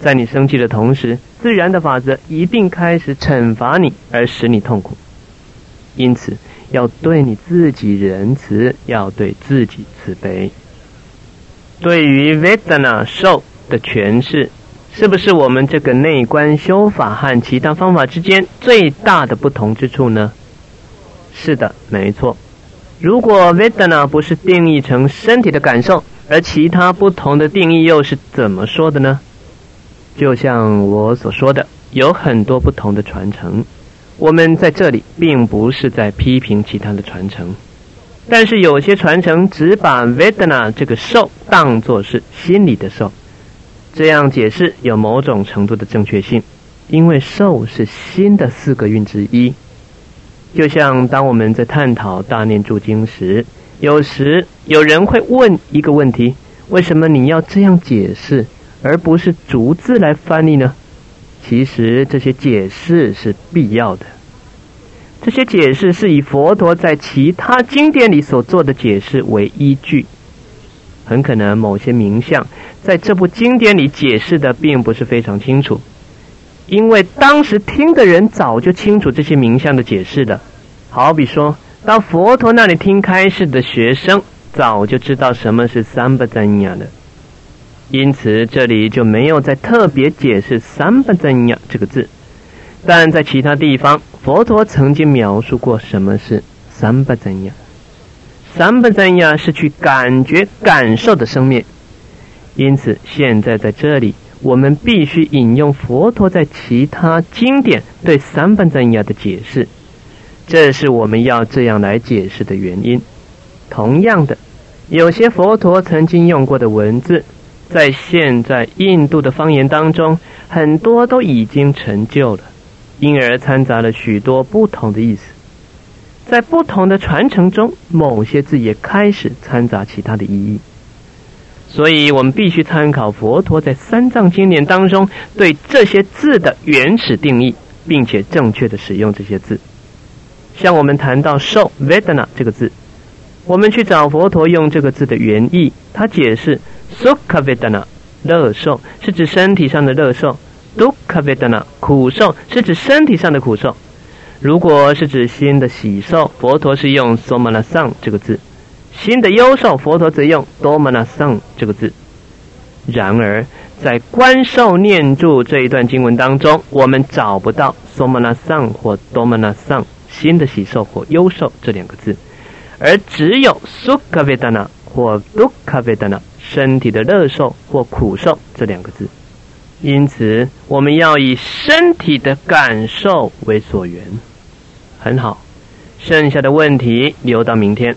在你生气的同时，自然的法则一定开始惩罚你，而使你痛苦。因此，要对你自己仁慈，要对自己慈悲。对于 Vedana 受的诠释，是不是我们这个内观修法和其他方法之间最大的不同之处呢？是的，没错。如果 Vedana 不是定义成身体的感受，而其他不同的定义又是怎么说的呢？就像我所说的，有很多不同的传承。我们在这里并不是在批评其他的传承，但是有些传承只把 Vedana 这个受当作是心理的受，这样解释有某种程度的正确性，因为受是心的四个运之一。就像当我们在探讨大念住经时，有时有人会问一个问题：为什么你要这样解释？而不是逐字来翻译呢？其实这些解释是必要的。这些解释是以佛陀在其他经典里所做的解释为依据。很可能某些名相在这部经典里解释的并不是非常清楚，因为当时听的人早就清楚这些名相的解释了。好比说到佛陀那里听开示的学生，早就知道什么是三不真呀了。因此，这里就没有再特别解释“三不真呀”这个字，但在其他地方，佛陀曾经描述过什么是“三不真呀”。三不真呀是去感觉、感受的生命。因此，现在在这里，我们必须引用佛陀在其他经典对“三不真呀”的解释，这是我们要这样来解释的原因。同样的，有些佛陀曾经用过的文字。在现在印度的方言当中，很多都已经成就了，因而掺杂了许多不同的意思。在不同的传承中，某些字也开始掺杂其他的意义。所以我们必须参考佛陀在三藏经典当中对这些字的原始定义，并且正确的使用这些字。像我们谈到受 Vedana 这个字，我们去找佛陀用这个字的原意，他解释。Sukha Vedana，乐受是指身体上的乐受；Dukkha Vedana，苦受是指身体上的苦受。如果是指心的喜受，佛陀是用 Somanasang 这个字；心的忧受，佛陀则用 Domanasang 这个字。然而，在观受念住这一段经文当中，我们找不到 Somanasang 或 Domanasang 心的喜受或忧受这两个字，而只有 Sukha Vedana 或 Dukkha Vedana。身体的乐受或苦受这两个字，因此我们要以身体的感受为所缘。很好，剩下的问题留到明天。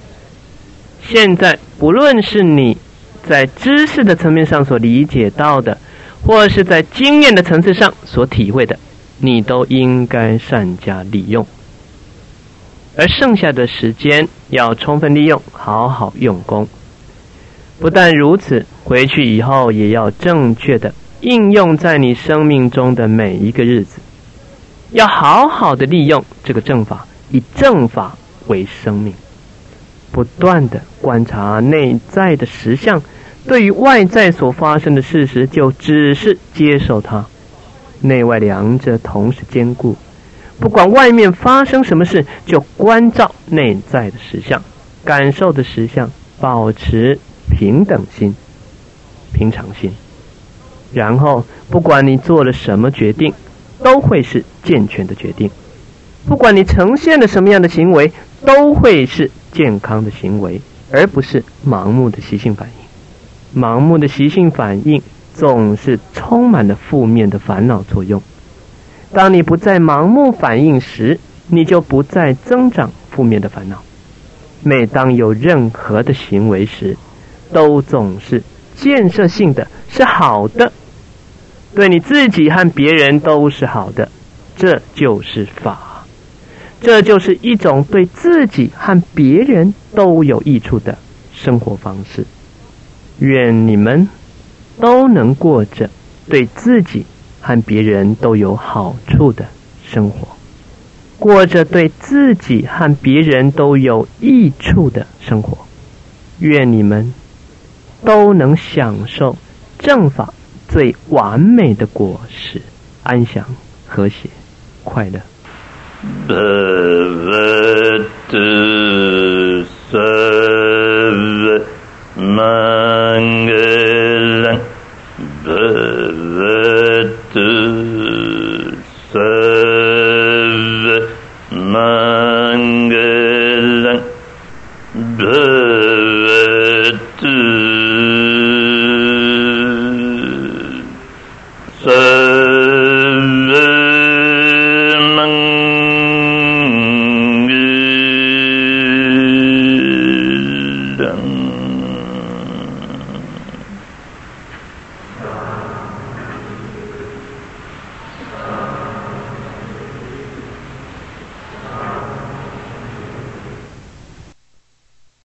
现在不论是你在知识的层面上所理解到的，或是在经验的层次上所体会的，你都应该善加利用。而剩下的时间要充分利用，好好用功。不但如此，回去以后也要正确的应用在你生命中的每一个日子，要好好的利用这个正法，以正法为生命，不断的观察内在的实相，对于外在所发生的事实，就只是接受它，内外两者同时兼顾。不管外面发生什么事，就关照内在的实相，感受的实相，保持平等心、平常心。然后，不管你做了什么决定，都会是健全的决定；不管你呈现了什么样的行为，都会是健康的行为，而不是盲目的习性反应。盲目的习性反应总是充满了负面的烦恼作用。当你不再盲目反应时，你就不再增长负面的烦恼。每当有任何的行为时，都总是建设性的，是好的，对你自己和别人都是好的。这就是法，这就是一种对自己和别人都有益处的生活方式。愿你们都能过着对自己。和别人都有好处的生活，过着对自己和别人都有益处的生活。愿你们都能享受正法最完美的果实。安详和谐快乐。